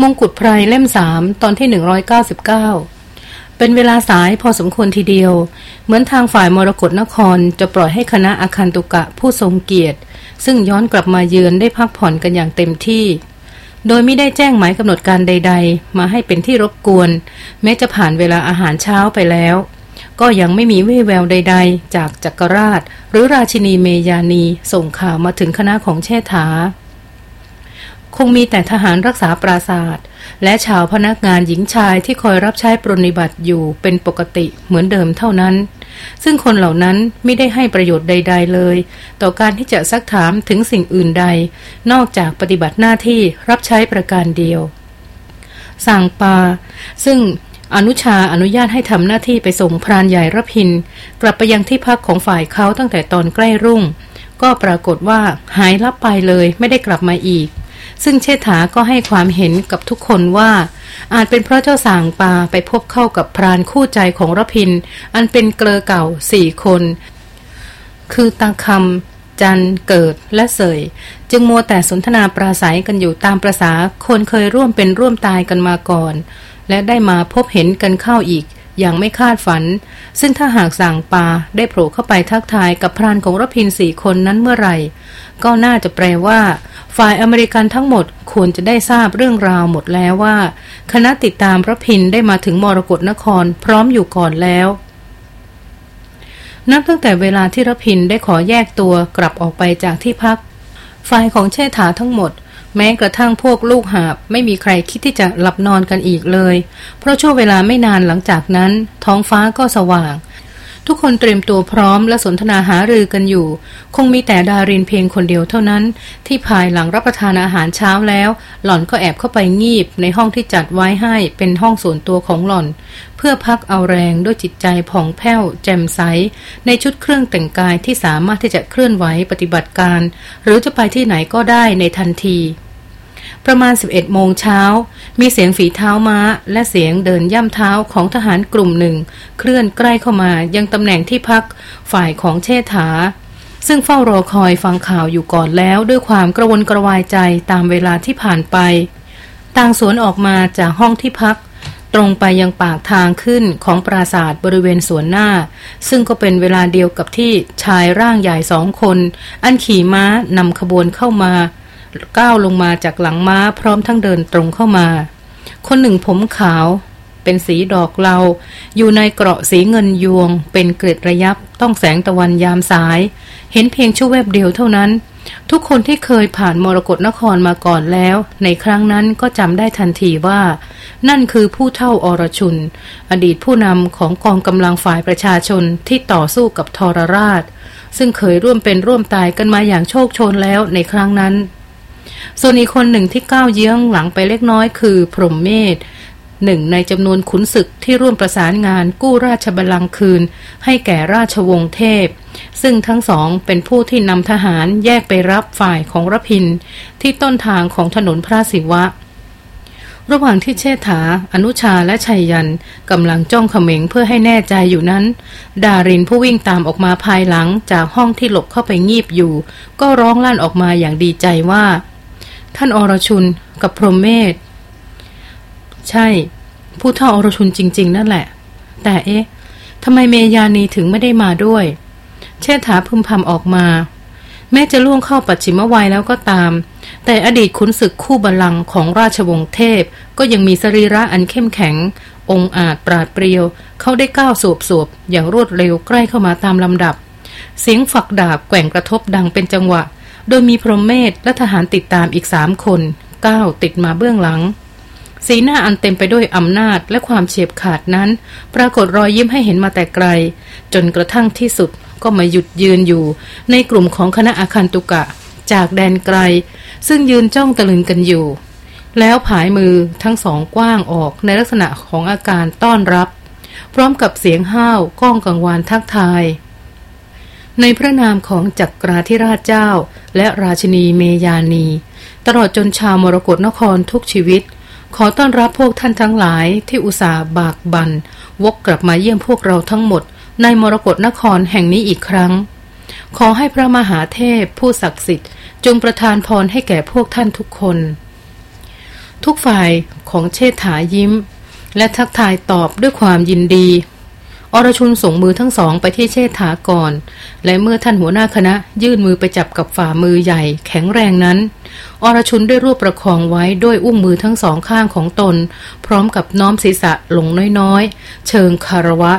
มงกุฎไพรเล่มสามตอนที่ 199 เป็นเวลาสายพอสมควรทีเดียว เหมือนทางฝ่ายมรกรนครจะปล่อยให้คณะอาคันตุกะผู้ทรงเกียรติ ซึ่งย้อนกลับมาเยือนได้พักผ่อนกันอย่างเต็มที่ โดยไม่ได้แจ้งหมายกำหนดการใด ๆ มาให้เป็นที่รบกวน แม้จะผ่านเวลาอาหารเช้าไปแล้ว ก็ยังไม่มีวี่แววใด ๆ จากจักรราช หรือราชินีเมยานีส่งข่าวมาถึงคณะของเชษฐา คงมีแต่ทหารรักษาปราศาสตร์และชาวพนักงานหญิงชายที่คอยรับใช้ปรนิบัติอยู่เป็นปกติเหมือนเดิมเท่านั้น ซึ่งคนเหล่านั้นไม่ได้ให้ประโยชน์ใด ๆเลย ต่อการที่จะซักถามถึงสิ่งอื่นใด นอกจากปฏิบัติหน้าที่รับใช้ประการเดียว สั่งปา ซึ่งอนุชาอนุญาตให้ทำหน้าที่ไปส่งพรานใหญ่รพิน กลับไปยังที่พักของฝ่ายเขาตั้งแต่ตอนใกล้รุ่ง ก็ปรากฏว่าหายลับไปเลยไม่ได้กลับมาอีก ซึ่งเชษฐาก็ให้ความเห็นกับทุกคนว่า อาจเป็นเพราะเจ้าสางปาไปพบเข้ากับพรานคู่ใจของรพิน อันเป็นเกลอเก่าสี่คน คือตาคำจันเกิดและเสย จึงมัวแต่สนทนาปราศัยกันอยู่ตามประษาคนเคยร่วมเป็นร่วมตายกันมาก่อน และได้มาพบเห็นกันเข้าอีกอย่างไม่คาดฝัน ซึ่งถ้าหากสั่งปาได้โผล่เข้าไปทักทายกับพรานของรพินสี่คนนั้นเมื่อไหร่ ก็น่าจะแปลว่า ฝ่ายอเมริกันทั้งหมดควรจะได้ทราบเรื่องราวหมดแล้วว่า คณะติดตามพระพินได้มาถึงมรกรนครพร้อมอยู่ก่อนแล้วนับตั้งแต่เวลาที่รพินได้ขอแยกตัวกลับออกไปจากที่พัก ฝ่ายของเชษฐาทั้งหมด แม้กระทั่งพวกลูกหาบ ไม่มีใครคิดที่จะหลับนอนกันอีกเลย เพราะช่วงเวลาไม่นานหลังจากนั้น ท้องฟ้าก็สว่าง ทุกคนเตรียมตัวพร้อมและสนทนาหารือกันอยู่ คงมีแต่ดารินเพียงคนเดียวเท่านั้น ที่ภายหลังรับประทานอาหารเช้าแล้ว หล่อนก็แอบเข้าไปงีบในห้องที่จัดไว้ให้เป็นห้องส่วนตัวของหล่อน เพื่อพักเอาแรงด้วยจิตใจผ่องแผ้ว แจ่มใส ในชุดเครื่องแต่งกายที่สามารถที่จะเคลื่อนไหวปฏิบัติการ หรือจะไปที่ไหนก็ได้ในทันที ประมาณ 11 โมงเช้า มีเสียงฝีเท้าม้า และเสียงเดินย่ำเท้าของทหารกลุ่มหนึ่ง เคลื่อนใกล้เข้ามายังตำแหน่งที่พักฝ่ายของเชษฐา ซึ่งเฝ้ารอคอยฟังข่าวอยู่ก่อนแล้วด้วยความกระวนกระวายใจตามเวลาที่ผ่านไป ต่างสวนออกมาจากห้องที่พัก ตรงไปยังปากทางขึ้นของปราสาทบริเวณสวนหน้า ซึ่งก็เป็นเวลาเดียวกับที่ชายร่างใหญ่สองคน อันขี่ม้านำขบวนเข้ามา ก้าวลงมาจากหลังม้าพร้อมทั้งเดินตรงเข้ามา คนหนึ่งผมขาว เป็นสีดอกเหลาอยู่ในเกราะสีเงินยวง เป็นเกล็ดระยับ ต้องแสงตะวันยามสาย เห็นเพียงชั่วแวบเดียวเท่านั้น ทุกคนที่เคยผ่านมรกรนครมาก่อนแล้ว ในครั้งนั้นก็จำได้ทันทีว่า นั่นคือผู้เท่าอรชุน อดีตผู้นำของกองกำลังฝ่ายประชาชนที่ต่อสู้กับทรราช ซึ่งเคยร่วมเป็นร่วมตายกันมาอย่างโชคชนแล้วในครั้งนั้น ส่วนอีกคนหนึ่งที่ก้าวเยื้องหลังไปเล็กน้อยคือพรหมเมธหนึ่งในจำนวนขุนศึกที่ร่วมประสานงานกู้ราชบัลลังก์คืน ให้แก่ราชวงศ์เทพ ซึ่งทั้งสองเป็นผู้ที่นำทหารแยกไปรับฝ่ายของรพิน ที่ต้นทางของถนนพระศิวะ ระหว่างที่เชษฐา อนุชาและชัยยันกำลังจ้องเขม็งเพื่อให้แน่ใจอยู่นั้น ดารินผู้วิ่งตามออกมาภายหลังจากห้องที่หลบเข้าไปงีบอยู่ ก็ร้องลั่นออกมาอย่างดีใจว่า ท่านอรชุนกับพรหมเมธใช่ ผู้เท่าอรชุนจริง ๆ นั่นแหละ แต่เอ๊ะทำไมเมยานีถึงไม่ได้มาด้วย เชษฐาพึมพำออกมา แม้จะล่วงเข้าปัจฉิมวัยแล้วก็ตาม แต่อดีตขุนศึกคู่บัลลังก์ของราชวงศ์เทพ ก็ยังมีสรีระอันเข้มแข็ง องอาจปราดเปรียว เขาได้ก้าวสวบสวบอย่างรวดเร็วใกล้เข้ามาตามลำดับ เสียงฝักดาบแกว่งกระทบดังเป็นจังหวะ โดยมีพรหมเมธและทหารติดตามอีกสามคนก้าวติดมาเบื้องหลัง สีหน้าอันเต็มไปด้วยอำนาจและความเฉียบขาดนั้น ปรากฏรอยยิ้มให้เห็นมาแต่ไกล จนกระทั่งที่สุดก็มาหยุดยืนอยู่ ในกลุ่มของคณะอาคันตุกะ จากแดนไกล ซึ่งยืนจ้องตะลึงกันอยู่ แล้วผายมือทั้งสองกว้างออกในลักษณะของอาการต้อนรับ พร้อมกับเสียงห้าวก้องกังวานทักทาย ในพระนามของจักราธิราชเจ้า และราชินีเมยานี ตลอดจนชาวมรกรนครทุกชีวิต ขอต้อนรับพวกท่านทั้งหลายที่อุตส่าห์บากบันวกกลับมาเยี่ยมพวกเราทั้งหมด ในมรกรนครแห่งนี้อีกครั้ง ขอให้พระมหาเทพผู้ศักดิ์สิทธิ์ จงประทานพรให้แก่พวกท่านทุกคน ทุกฝ่ายของเชษฐายิ้ม และทักทายตอบด้วยความยินดี อรชุนส่งมือทั้งสองไปที่เชษฐาก่อน และเมื่อท่านหัวหน้าคณะยื่นมือไปจับกับฝ่ามือใหญ่ แข็งแรงนั้น อรชุนได้รวบประคองไว้ด้วยอุ้งมือทั้งสองข้างของตน พร้อมกับน้อมศีรษะลงน้อยๆ เชิงคารวะ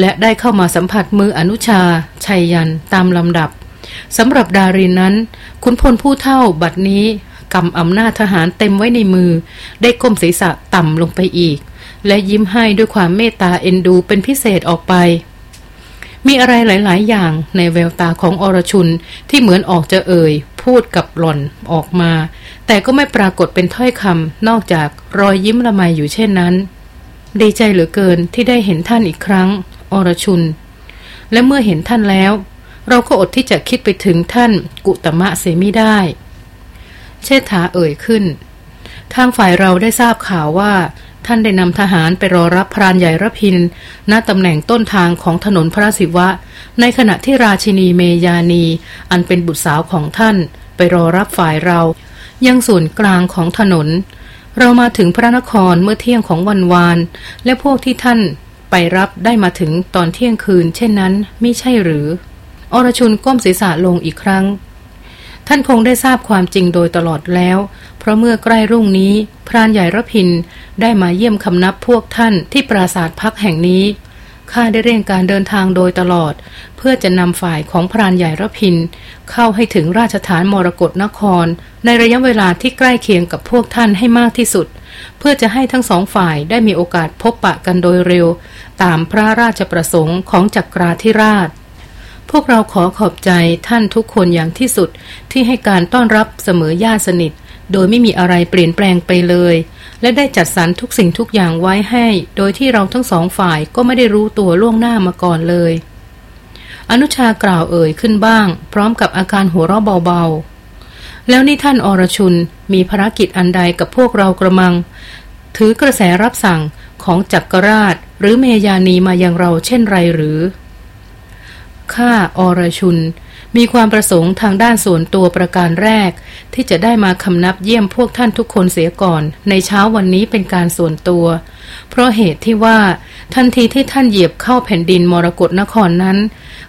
และได้เข้ามาสัมผัสมืออนุชา ชัยยันตามลำดับสำหรับดารินนั้น คุณพลผู้เท่าบัดนี้กำอำนาจทหารเต็มไว้ในมือ ได้ก้มศีรษะต่ำลงไปอีก และยิ้มให้ด้วยความเมตตาเอ็นดูเป็นพิเศษออกไป มีอะไรหลาย ๆ อย่างในแววตาของอรชุนที่เหมือนออกจะเอ่ย พูดกับหล่อนออกมา แต่ก็ไม่ปรากฏเป็นถ้อยคำนอกจากรอยยิ้มละไมอยู่เช่นนั้น ดีใจเหลือเกินที่ได้เห็นท่านอีกครั้ง อรชุน และเมื่อเห็นท่านแล้ว เราก็อดที่จะคิดไปถึงท่านกุตมะเสม่ได้ เชษฐาเอ่ยขึ้นทางฝ่ายเราได้ทราบข่าวว่า ท่านได้นำทหารไปรอรับพรานใหญ่ระพินณตำแหน่งต้นทางของถนนพระศิวะ ในขณะที่ราชินีเมยานี อันเป็นบุตรสาวของท่าน ไปรอรับฝ่ายเรา ยังส่วนกลางของถนน เรามาถึงพระนครเมื่อเที่ยงของวันวาน และพวกที่ท่านไปรับได้มาถึงตอนเที่ยงคืน เช่นนั้นไม่ใช่หรือ อรชุนก้มศีรษะลงอีกครั้ง ท่านคงได้ทราบความจริงโดยตลอดแล้ว เพราะเมื่อใกล้รุ่งนี้พรานใหญ่ระพินได้มาเยี่ยมคำนับพวกท่านที่ปราสาทพักแห่งนี้ข้าได้เร่งการเดินทางโดยตลอด เพื่อจะนำฝ่ายของพรานใหญ่ระพิน เข้าให้ถึงราชฐานมรกรนคร ในระยะเวลาที่ใกล้เคียงกับพวกท่านให้มากที่สุด เพื่อจะให้ทั้งสองฝ่ายได้มีโอกาสพบปะกันโดยเร็ว ตามพระราชประสงค์ของจักราธิราช พวกเราขอขอบใจท่านทุกคนอย่างที่สุดที่ให้การต้อนรับเสมอญาติสนิท โดยไม่มีอะไรเปลี่ยนแปลงไปเลย และได้จัดสรรทุกสิ่งทุกอย่างไว้ให้ โดยที่เราทั้งสองฝ่ายก็ไม่ได้รู้ตัวล่วงหน้ามาก่อนเลย อนุชากล่าวเอ่ยขึ้นบ้าง พร้อมกับอาการหัวเราะเบาๆ แล้วนี่ท่านอรชุนมีภารกิจอันใดกับพวกเรากระมัง ถือกระแสรับสั่งของจักรราช หรือเมยานีมาอย่างเราเช่นไรหรือ ข้าอรชุน มีความประสงค์ทางด้านส่วนตัวประการแรก ที่จะได้มาคำนับเยี่ยมพวกท่านทุกคนเสียก่อน ในเช้าวันนี้เป็นการส่วนตัว เพราะเหตุที่ว่า ทันทีที่ท่านเหยียบเข้าแผ่นดินมรกรนครนั้น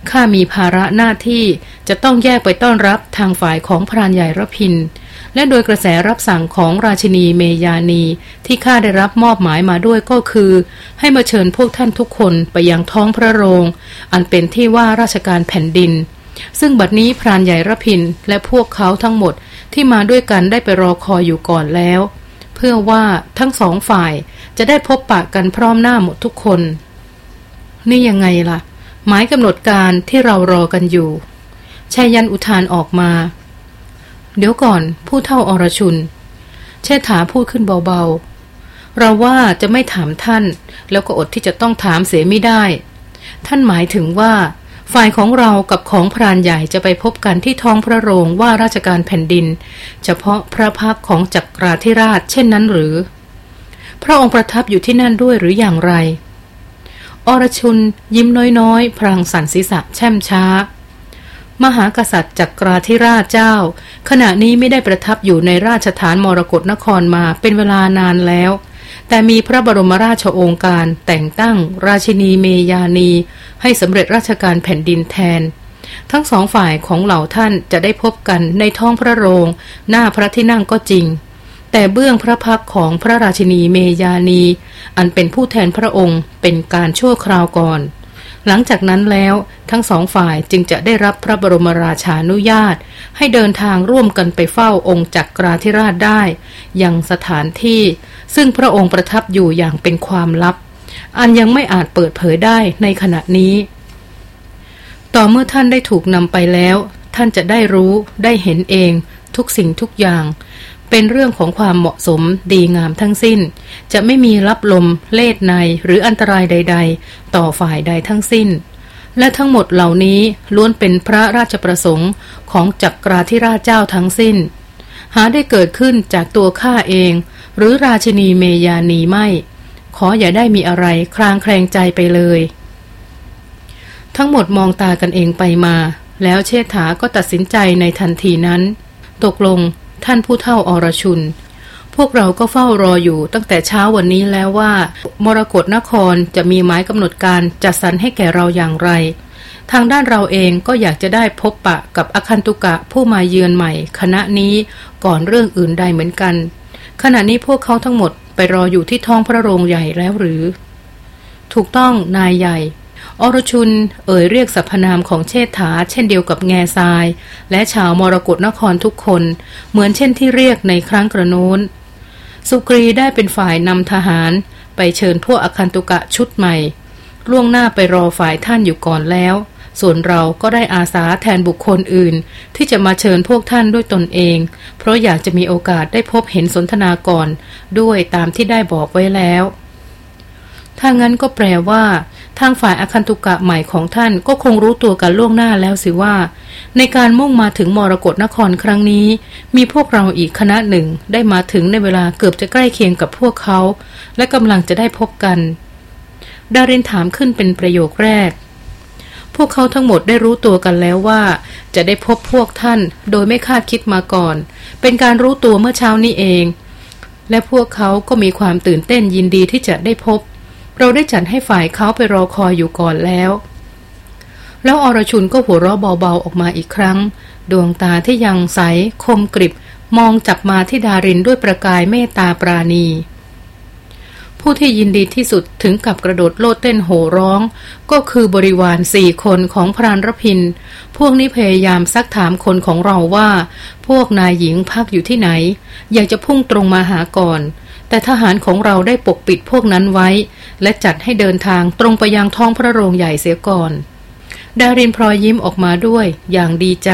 ข้ามีภาระหน้าที่จะต้องแยกไปต้อนรับทางฝ่ายของพรานใหญ่ระพิน และโดยกระแสรับสั่งของราชินีเมยานีที่ข้าได้รับมอบหมายมาด้วยก็คือ ให้มาเชิญพวกท่านทุกคนไปยังท้องพระโรง อันเป็นที่ว่าราชการแผ่นดิน ซึ่งบัดนี้พรานใหญ่ระพินและพวกเขาทั้งหมดที่มาด้วยกันได้ไปรอคอยอยู่ก่อนแล้ว เพื่อว่าทั้งสองฝ่ายจะได้พบปะกันพร้อมหน้าหมดทุกคน นี่ยังไงล่ะ หมายกำหนดการที่เรารอกันอยู่ชายันอุทานออกมา เดี๋ยวก่อน ผู้เท่าอรชุน เชษฐาพูดขึ้นเบาๆ เราว่าจะไม่ถามท่าน แล้วก็อดที่จะต้องถามเสียไม่ได้ ท่านหมายถึงว่า ฝ่ายของเรากับของพรานใหญ่จะไปพบกันที่ท้องพระโรงว่าราชการแผ่นดิน เฉพาะพระพักของจักราธิราช เช่นนั้นหรือ พระองค์ประทับอยู่ที่นั่นด้วยหรืออย่างไรอรชุนยิ้มน้อยๆ พรางสันศีรษะแช่มช้า มหากษัตริย์จักราธิราชเจ้า ขณะนี้ไม่ได้ประทับอยู่ในราชฐานมรกรนครมาเป็นเวลานานแล้ว แต่มีพระบรมราชโองการแต่งตั้ง ราชินีเมยานี ให้สำเร็จราชการแผ่นดินแทน ทั้งสองฝ่ายของเหล่าท่านจะได้พบกันในท้องพระโรง หน้าพระที่นั่งก็จริง แต่เบื้องพระพักของพระราชินีเมยานี อันเป็นผู้แทนพระองค์เป็นการชั่วคราวก่อน หลังจากนั้นแล้วทั้งสองฝ่ายจึงจะได้รับพระบรมราชานุญาต ให้เดินทางร่วมกันไปเฝ้าองค์จักราธิราชได้ ยังสถานที่ ซึ่งพระองค์ประทับอยู่อย่างเป็นความลับ อันยังไม่อาจเปิดเผยได้ในขณะนี้ ต่อเมื่อท่านได้ถูกนำไปแล้ว ท่านจะได้รู้ได้เห็นเองทุกสิ่งทุกอย่าง เป็นเรื่องของความเหมาะสมดีงามทั้งสิ้น จะไม่มีรับลม เล่ในหรืออันตรายใด ๆ ต่อฝ่ายใดทั้งสิ้น และทั้งหมดเหล่านี้ล้วนเป็นพระราชประสงค์ของจักราธิราชเจ้าทั้งสิ้น หาได้เกิดขึ้นจากตัวข้าเอง หรือราชินีเมยานีไม่ ขออย่าได้มีอะไรคลางแคลงใจไปเลย ทั้งหมดมองตากันเองไปมา แล้วเชษฐาก็ตัดสินใจในทันทีนั้น ตกลง ท่านผู้เท่าอรชุน พวกเราก็เฝ้ารออยู่ตั้งแต่เช้าวันนี้แล้วว่า มรกรนครจะมีหมายกำหนดการจัดสรรให้แก่เราอย่างไร ทางด้านเราเองก็อยากจะได้พบปะกับอคันตุกะผู้มาเยือนใหม่ คณะนี้ก่อนเรื่องอื่นใดเหมือนกัน ขณะนี้พวกเขาทั้งหมดไปรออยู่ที่ท้องพระโรงใหญ่แล้วหรือ ถูกต้องนายใหญ่ อรชุนเอ่ยเรียกสรรพนามของเชษฐา เช่นเดียวกับแง่ทราย และชาวมรกรนครทุกคน เหมือนเช่นที่เรียกในครั้งกระโน้น สุกรีได้เป็นฝ่ายนำทหาร ไปเชิญพวกอคันตุกะชุดใหม่ ล่วงหน้าไปรอฝ่ายท่านอยู่ก่อนแล้ว ส่วนเราก็ได้อาสาแทนบุคคลอื่น ที่จะมาเชิญพวกท่านด้วยตนเอง เพราะอยากจะมีโอกาสได้พบเห็นสนทนาก่อน ด้วยตามที่ได้บอกไว้แล้วถ้างั้นก็แปลว่า ทางฝ่ายอคันตุกะใหม่ของท่านก็คงรู้ตัวกันล่วงหน้าแล้วสิว่า ในการมุ่งมาถึงมรกรนครครั้งนี้ มีพวกเราอีกคณะหนึ่งได้มาถึงในเวลาเกือบจะใกล้เคียงกับพวกเขา และกำลังจะได้พบกัน ดารินถามขึ้นเป็นประโยคแรก พวกเขาทั้งหมดได้รู้ตัวกันแล้วว่า จะได้พบพวกท่าน โดยไม่คาดคิดมาก่อน เป็นการรู้ตัวเมื่อเช้านี้เอง และพวกเขาก็มีความตื่นเต้นยินดีที่จะได้พบ เราได้จัดให้ฝ่ายเขาไปรอคอยอยู่ก่อนแล้ว แล้วอรชุนก็หัวเราะเบาๆออกมาอีกครั้ง ดวงตาที่ยังใสคมกริบ มองจับมาที่ดารินด้วยประกายเมตตาปราณี ผู้ที่ยินดีที่สุดถึงกับกระโดดโลดเต้นโห่ร้อง ก็คือบริวารสี่คนของพรานรพิน พวกนี้พยายามซักถามคนของเราว่า พวกนายหญิงพักอยู่ที่ไหน อยากจะพุ่งตรงมาหาก่อน แต่ทหารของเราได้ปกปิดพวกนั้นไว้ และจัดให้เดินทางตรงไปยังท้องพระโรงใหญ่เสียก่อน ดารินพลอยยิ้มออกมาด้วยอย่างดีใจ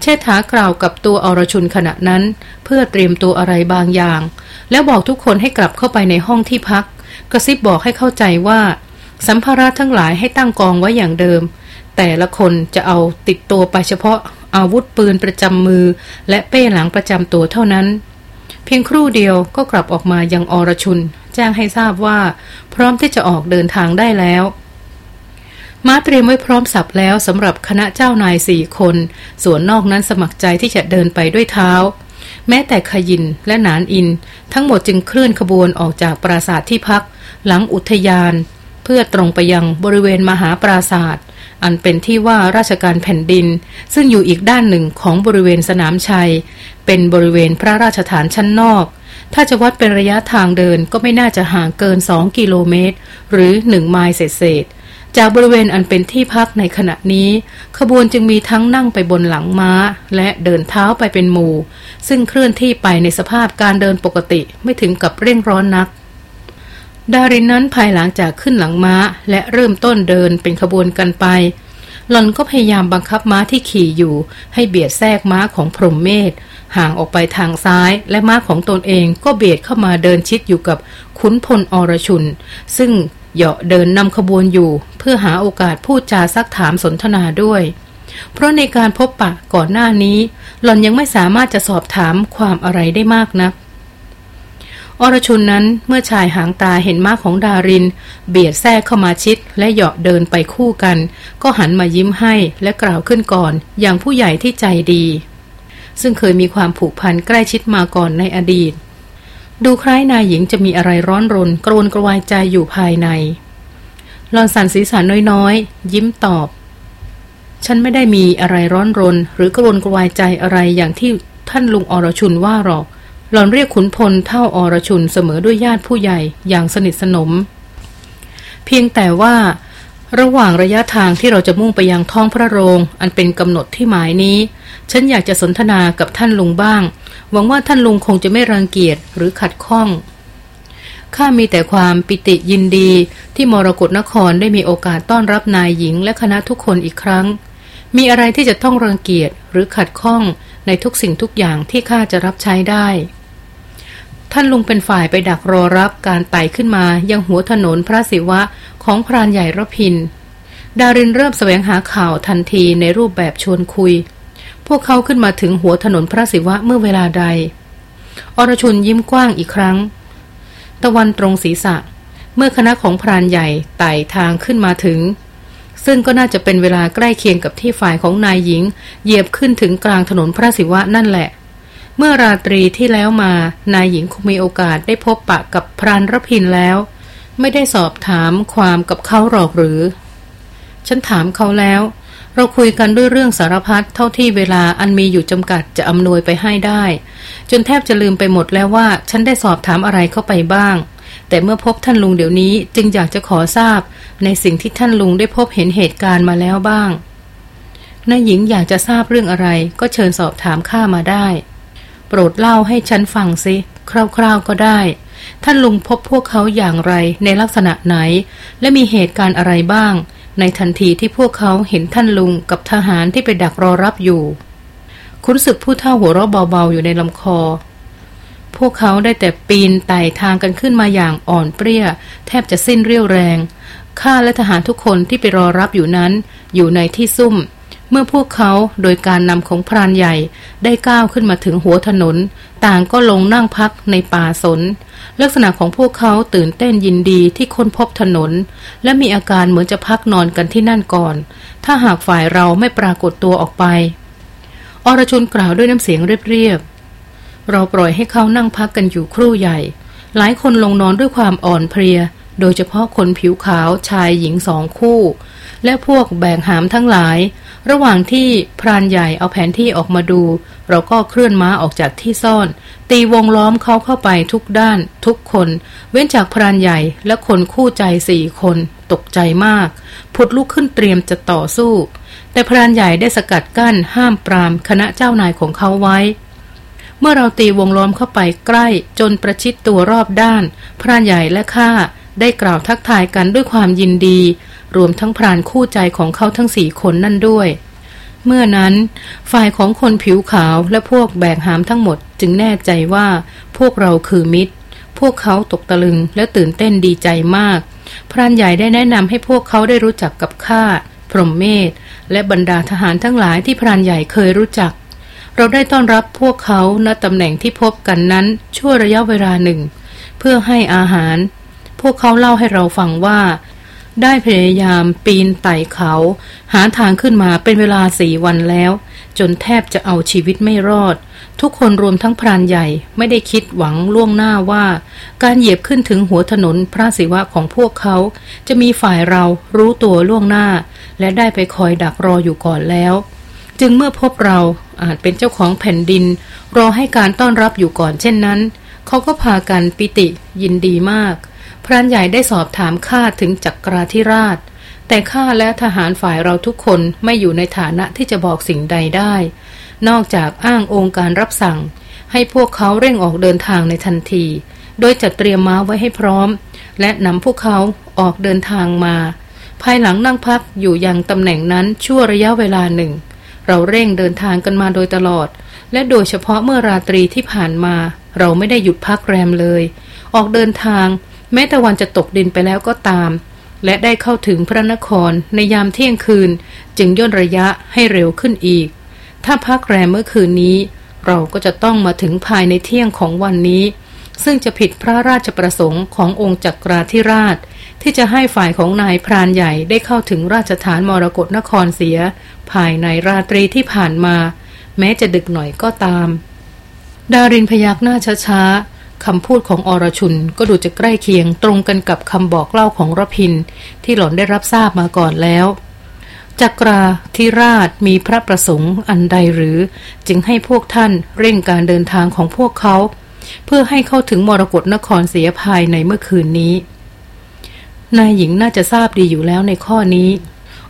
เชษฐากล่าวกับตัวอรชุนขณะนั้น เพื่อเตรียมตัวอะไรบางอย่าง แล้วบอกทุกคนให้กลับเข้าไปในห้องที่พัก กระซิบบอกให้เข้าใจว่า สัมภาระทั้งหลายให้ตั้งกองไว้อย่างเดิม แต่ละคนจะเอาติดตัวไปเฉพาะอาวุธปืนประจำมือ และเป้หลังประจำตัวเท่านั้น พียงครู่เดียวก็กลับออกมายังอรชุน แจ้งให้ทราบว่า พร้อมที่จะออกเดินทางได้แล้วม้าเตรียมไว้พร้อมสับแล้วสำหรับคณะเจ้านายสี่คน ส่วนนอกนั้นสมัครใจที่จะเดินไปด้วยเท้า แม้แต่ขยินและนานอิน ทั้งหมดจึงเคลื่อนขบวนออกจากปราสาทที่พัก หลังอุทยาน เพื่อตรงไปยังบริเวณมหาปราศาสตร์อันเป็นที่ว่าราชการแผ่นดิน ซึ่งอยู่อีกด้านหนึ่งของบริเวณสนามชัย เป็นบริเวณพระราชฐานชั้นนอก ถ้าจะวัดเป็นระยะทางเดินก็ไม่น่าจะห่างเกินสองกิโลเมตร หรือหนึ่งไมล์เศษจากบริเวณอันเป็นที่พักในขณะนี้ ขบวนจึงมีทั้งนั่งไปบนหลังม้า และเดินเท้าไปเป็นหมู่ ซึ่งเคลื่อนที่ไปในสภาพการเดินปกติไม่ถึงกับเร่งร้อนนัก ดารินนั้นภายหลังจากขึ้นหลังม้า และเริ่มต้นเดินเป็นขบวนกันไป หล่อนก็พยายามบังคับม้าที่ขี่อยู่ ให้เบียดแทรกม้าของพรหมเมธห่างออกไปทางซ้ายและม้าของตนเองก็เบียดเข้ามาเดินชิดอยู่กับขุนพลอรชุน ซึ่งเหาะเดินนำขบวนอยู่ เพื่อหาโอกาสพูดจาซักถามสนทนาด้วย เพราะในการพบปะก่อนหน้านี้ หล่อนยังไม่สามารถจะสอบถามความอะไรได้มากนัก อรชุนนั้นเมื่อชายหางตาเห็นม้าของดาริน เบียดแทรกเข้ามาชิดและเหาะเดินไปคู่กัน ก็หันมายิ้มให้และกล่าวขึ้นก่อน อย่างผู้ใหญ่ที่ใจดี ซึ่งเคยมีความผูกพันใกล้ชิดมาก่อนในอดีต ดูคล้ายนายหญิงจะมีอะไรร้อนรนกรนกระวายใจอยู่ภายในหลอนสันสีสันน้อยๆ ยิ้มตอบ ฉันไม่ได้มีอะไรร้อนรน หรือกรนกระวายใจอะไรอย่างที่ท่านลุงอรชุนว่าหรอก หล่อนเรียกขุนพลเท่าอรชุนเสมอด้วยญาติผู้ใหญ่อย่างสนิทสนม เพียงแต่ว่าระหว่างระยะทางที่เราจะมุ่งไปยังท้องพระโรง อันเป็นกำหนดที่หมายนี้ ฉันอยากจะสนทนากับท่านลุงบ้าง หวังว่าท่านลุงคงจะไม่รังเกียจหรือขัดข้อง ข้ามีแต่ความปิติยินดีที่มรกรนครได้มีโอกาสต้อนรับนายหญิงและคณะทุกคนอีกครั้ง มีอะไรที่จะต้องรังเกียจหรือขัดข้องในทุกสิ่งทุกอย่างที่ข้าจะรับใช้ได้ ท่านลุงเป็นฝ่ายไปดักรอรับการไต่ขึ้นมายังหัวถนนพระศิวะของพรานใหญ่รพิน ดารินเริ่มแสวงหาข่าวทันทีในรูปแบบชวนคุย พวกเขาขึ้นมาถึงหัวถนนพระศิวะเมื่อเวลาใด อรชุนยิ้มกว้างอีกครั้ง ตะวันตรงศีรษะ เมื่อคณะของพรานใหญ่ไต่ทางขึ้นมาถึง ซึ่งก็น่าจะเป็นเวลาใกล้เคียงกับที่ฝ่ายของนายหญิง เหยียบขึ้นถึงกลางถนนพระศิวะนั่นแหละ เมื่อราตรีที่แล้วมา นายหญิงคงมีโอกาสได้พบปะกับพรานรพินแล้ว ไม่ได้สอบถามความกับเขาหรอกหรือ ฉันถามเขาแล้ว เราคุยกันด้วยเรื่องสารพัดเท่าที่เวลาอันมีอยู่จำกัดจะอำนวยไปให้ได้ จนแทบจะลืมไปหมดแล้วว่า ฉันได้สอบถามอะไรเข้าไปบ้าง แต่เมื่อพบท่านลุงเดี๋ยวนี้จึงอยากจะขอทราบ ในสิ่งที่ท่านลุงได้พบเห็นเหตุการณ์มาแล้วบ้างนายหญิงอยากจะทราบเรื่องอะไรก็เชิญสอบถามข้ามาได้ โปรดเล่าให้ฉันฟังสิคร่าวๆก็ได้ ท่านลุงพบพวกเขาอย่างไรในลักษณะไหน และมีเหตุการณ์อะไรบ้าง ในทันทีที่พวกเขาเห็นท่านลุงกับทหารที่ไปดักรอรับอยู่คุณสึกผู้เท่าหัวเราะเบาๆอยู่ในลำคอ พวกเขาได้แต่ปีนไต่ทางกันขึ้นมาอย่างอ่อนเปรี้ย แทบจะสิ้นเรี่ยวแรงข้าและทหารทุกคนที่ไปรอรับอยู่นั้น อยู่ในที่ซุ่ม เมื่อพวกเขาโดยการนำของพรานใหญ่ได้ก้าวขึ้นมาถึงหัวถนน ต่างก็ลงนั่งพักในป่าสน ลักษณะของพวกเขาตื่นเต้นยินดีที่ค้นพบถนน และมีอาการเหมือนจะพักนอนกันที่นั่นก่อน ถ้าหากฝ่ายเราไม่ปรากฏตัวออกไป อรชุนกล่าวด้วยน้ำเสียงเรียบๆเราปล่อยให้เขานั่งพักกันอยู่ครู่ใหญ่ หลายคนลงนอนด้วยความอ่อนเพลีย โดยเฉพาะคนผิวขาวชายหญิงสองคู่ และพวกแบกหามทั้งหลาย ระหว่างที่พรานใหญ่เอาแผนที่ออกมาดู เราก็เคลื่อนม้าออกจากที่ซ่อน ตีวงล้อมเขาเข้าไปทุกด้าน ทุกคน เว้นจากพรานใหญ่และคนคู่ใจสี่คน ตกใจมาก ผุดลุกขึ้นเตรียมจะต่อสู้ แต่พรานใหญ่ได้สกัดกั้นห้ามปรามคณะเจ้านายของเขาไว้ เมื่อเราตีวงล้อมเข้าไปใกล้จนประชิดตัวรอบด้าน พรานใหญ่และข้า ได้กล่าวทักทายกันด้วยความยินดี รวมทั้งพรานคู่ใจของเขาทั้งสี่คนนั่นด้วย เมื่อนั้นฝ่ายของคนผิวขาวและพวกแบกหามทั้งหมดจึงแน่ใจว่าพวกเราคือมิตร พวกเขาตกตะลึงและตื่นเต้นดีใจมาก พรานใหญ่ได้แนะนำให้พวกเขาได้รู้จักกับข้าพรหมเมธและบรรดาทหารทั้งหลายที่พรานใหญ่เคยรู้จัก เราได้ต้อนรับพวกเขาณตำแหน่งที่พบกันนั้นชั่วระยะเวลาหนึ่ง เพื่อให้อาหาร พวกเขาเล่าให้เราฟังว่า ได้พยายามปีนไต่เขา หาทางขึ้นมาเป็นเวลาสี่วันแล้ว จนแทบจะเอาชีวิตไม่รอด ทุกคนรวมทั้งพรานใหญ่ไม่ได้คิดหวังล่วงหน้าว่า การเหยียบขึ้นถึงหัวถนนพระศิวะของพวกเขา จะมีฝ่ายเรารู้ตัวล่วงหน้า และได้ไปคอยดักรออยู่ก่อนแล้วจึงเมื่อพบเราอาจเป็นเจ้าของแผ่นดิน รอให้การต้อนรับอยู่ก่อนเช่นนั้น เขาก็พากันปิติยินดีมาก รานใหญ่ได้สอบถามข้าถึงจักราธิราช แต่ข้าและทหารฝ่ายเราทุกคนไม่อยู่ในฐานะที่จะบอกสิ่งใดได้ นอกจากอ้างองค์การรับสั่ง ให้พวกเขาเร่งออกเดินทางในทันที โดยจัดเตรียมม้าไว้ให้พร้อม และนำพวกเขาออกเดินทางมา ภายหลังนั่งพักอยู่ยังตำแหน่งนั้นชั่วระยะเวลาหนึ่ง เราเร่งเดินทางกันมาโดยตลอด และโดยเฉพาะเมื่อราตรีที่ผ่านมา เราไม่ได้หยุดพักแรมเลย ออกเดินทาง แม้ตะวันจะตกดินไปแล้วก็ตาม และได้เข้าถึงพระนครในยามเที่ยงคืน จึงย่นระยะให้เร็วขึ้นอีก ถ้าพักแรมเมื่อคืนนี้ เราก็จะต้องมาถึงภายในเที่ยงของวันนี้ ซึ่งจะผิดพระราชประสงค์ขององค์จักราธิราช ที่จะให้ฝ่ายของนายพรานใหญ่ได้เข้าถึงราชฐานมรกรนครเสีย ภายในราตรีที่ผ่านมา แม้จะดึกหน่อยก็ตาม ดารินพยักหน้าช้า คำพูดของอรชุนก็ดูจะใกล้เคียงตรงกันกับคำบอกเล่าของรพิน ที่หล่อนได้รับทราบมาก่อนแล้วจักราธิราชมีพระประสงค์อันใดหรือ จึงให้พวกท่านเร่งการเดินทางของพวกเขา เพื่อให้เข้าถึงมรกรนครเสียภายในเมื่อคืนนี้นายหญิงน่าจะทราบดีอยู่แล้วในข้อนี้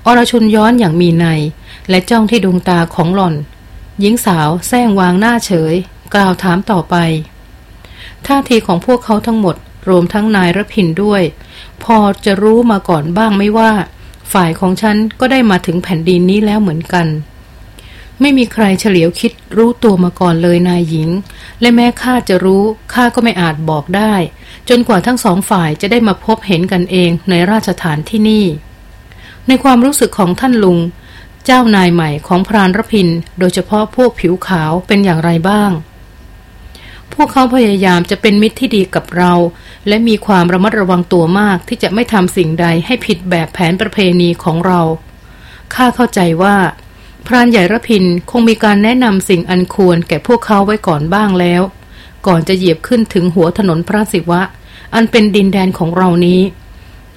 อรชุนย้อนอย่างมีใน และจ้องที่ดวงตาของหล่อน หญิงสาวแซงวางหน้าเฉย กล่าวถามต่อไป ท่าทีของพวกเขาทั้งหมด รวมทั้งนายรพินด้วย พอจะรู้มาก่อนบ้างไม่ว่า ฝ่ายของฉันก็ได้มาถึงแผ่นดินนี้แล้วเหมือนกัน ไม่มีใครเฉลียวคิดรู้ตัวมาก่อนเลยนายหญิง และแม้ข้าจะรู้ข้าก็ไม่อาจบอกได้ จนกว่าทั้งสองฝ่ายจะได้มาพบเห็นกันเองในราชฐานที่นี่ ในความรู้สึกของท่านลุงเจ้านายใหม่ของพรานรพิน โดยเฉพาะพวกผิวขาวเป็นอย่างไรบ้าง พวกเขาพยายามจะเป็นมิตรที่ดีกับเรา และมีความระมัดระวังตัวมากที่จะไม่ทำสิ่งใดให้ผิดแบบแผนประเพณีของเรา ข้าเข้าใจว่า พรานใหญ่ระพินคงมีการแนะนำสิ่งอันควรแก่พวกเขาไว้ก่อนบ้างแล้ว ก่อนจะเหยียบขึ้นถึงหัวถนนพระศิวะ อันเป็นดินแดนของเรานี้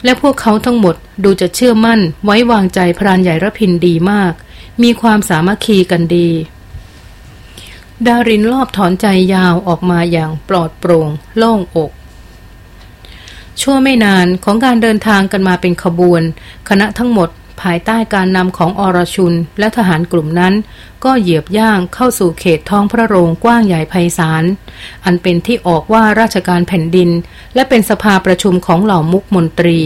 และพวกเขาทั้งหมดดูจะเชื่อมั่นไว้วางใจพรานใหญ่ระพินดีมาก มีความสามัคคีกันดี ดารินรอบถอนใจยาวออกมาอย่างปลอดโปร่ง โล่งอก ชั่วไม่นานของการเดินทางกันมาเป็นขบวน คณะทั้งหมดภายใต้การนำของอรชุนและทหารกลุ่มนั้น ก็เหยียบย่างเข้าสู่เขตท้องพระโรงกว้างใหญ่ไพศาล อันเป็นที่ออกว่าราชการแผ่นดิน และเป็นสภาประชุมของเหล่ามุกมนตรี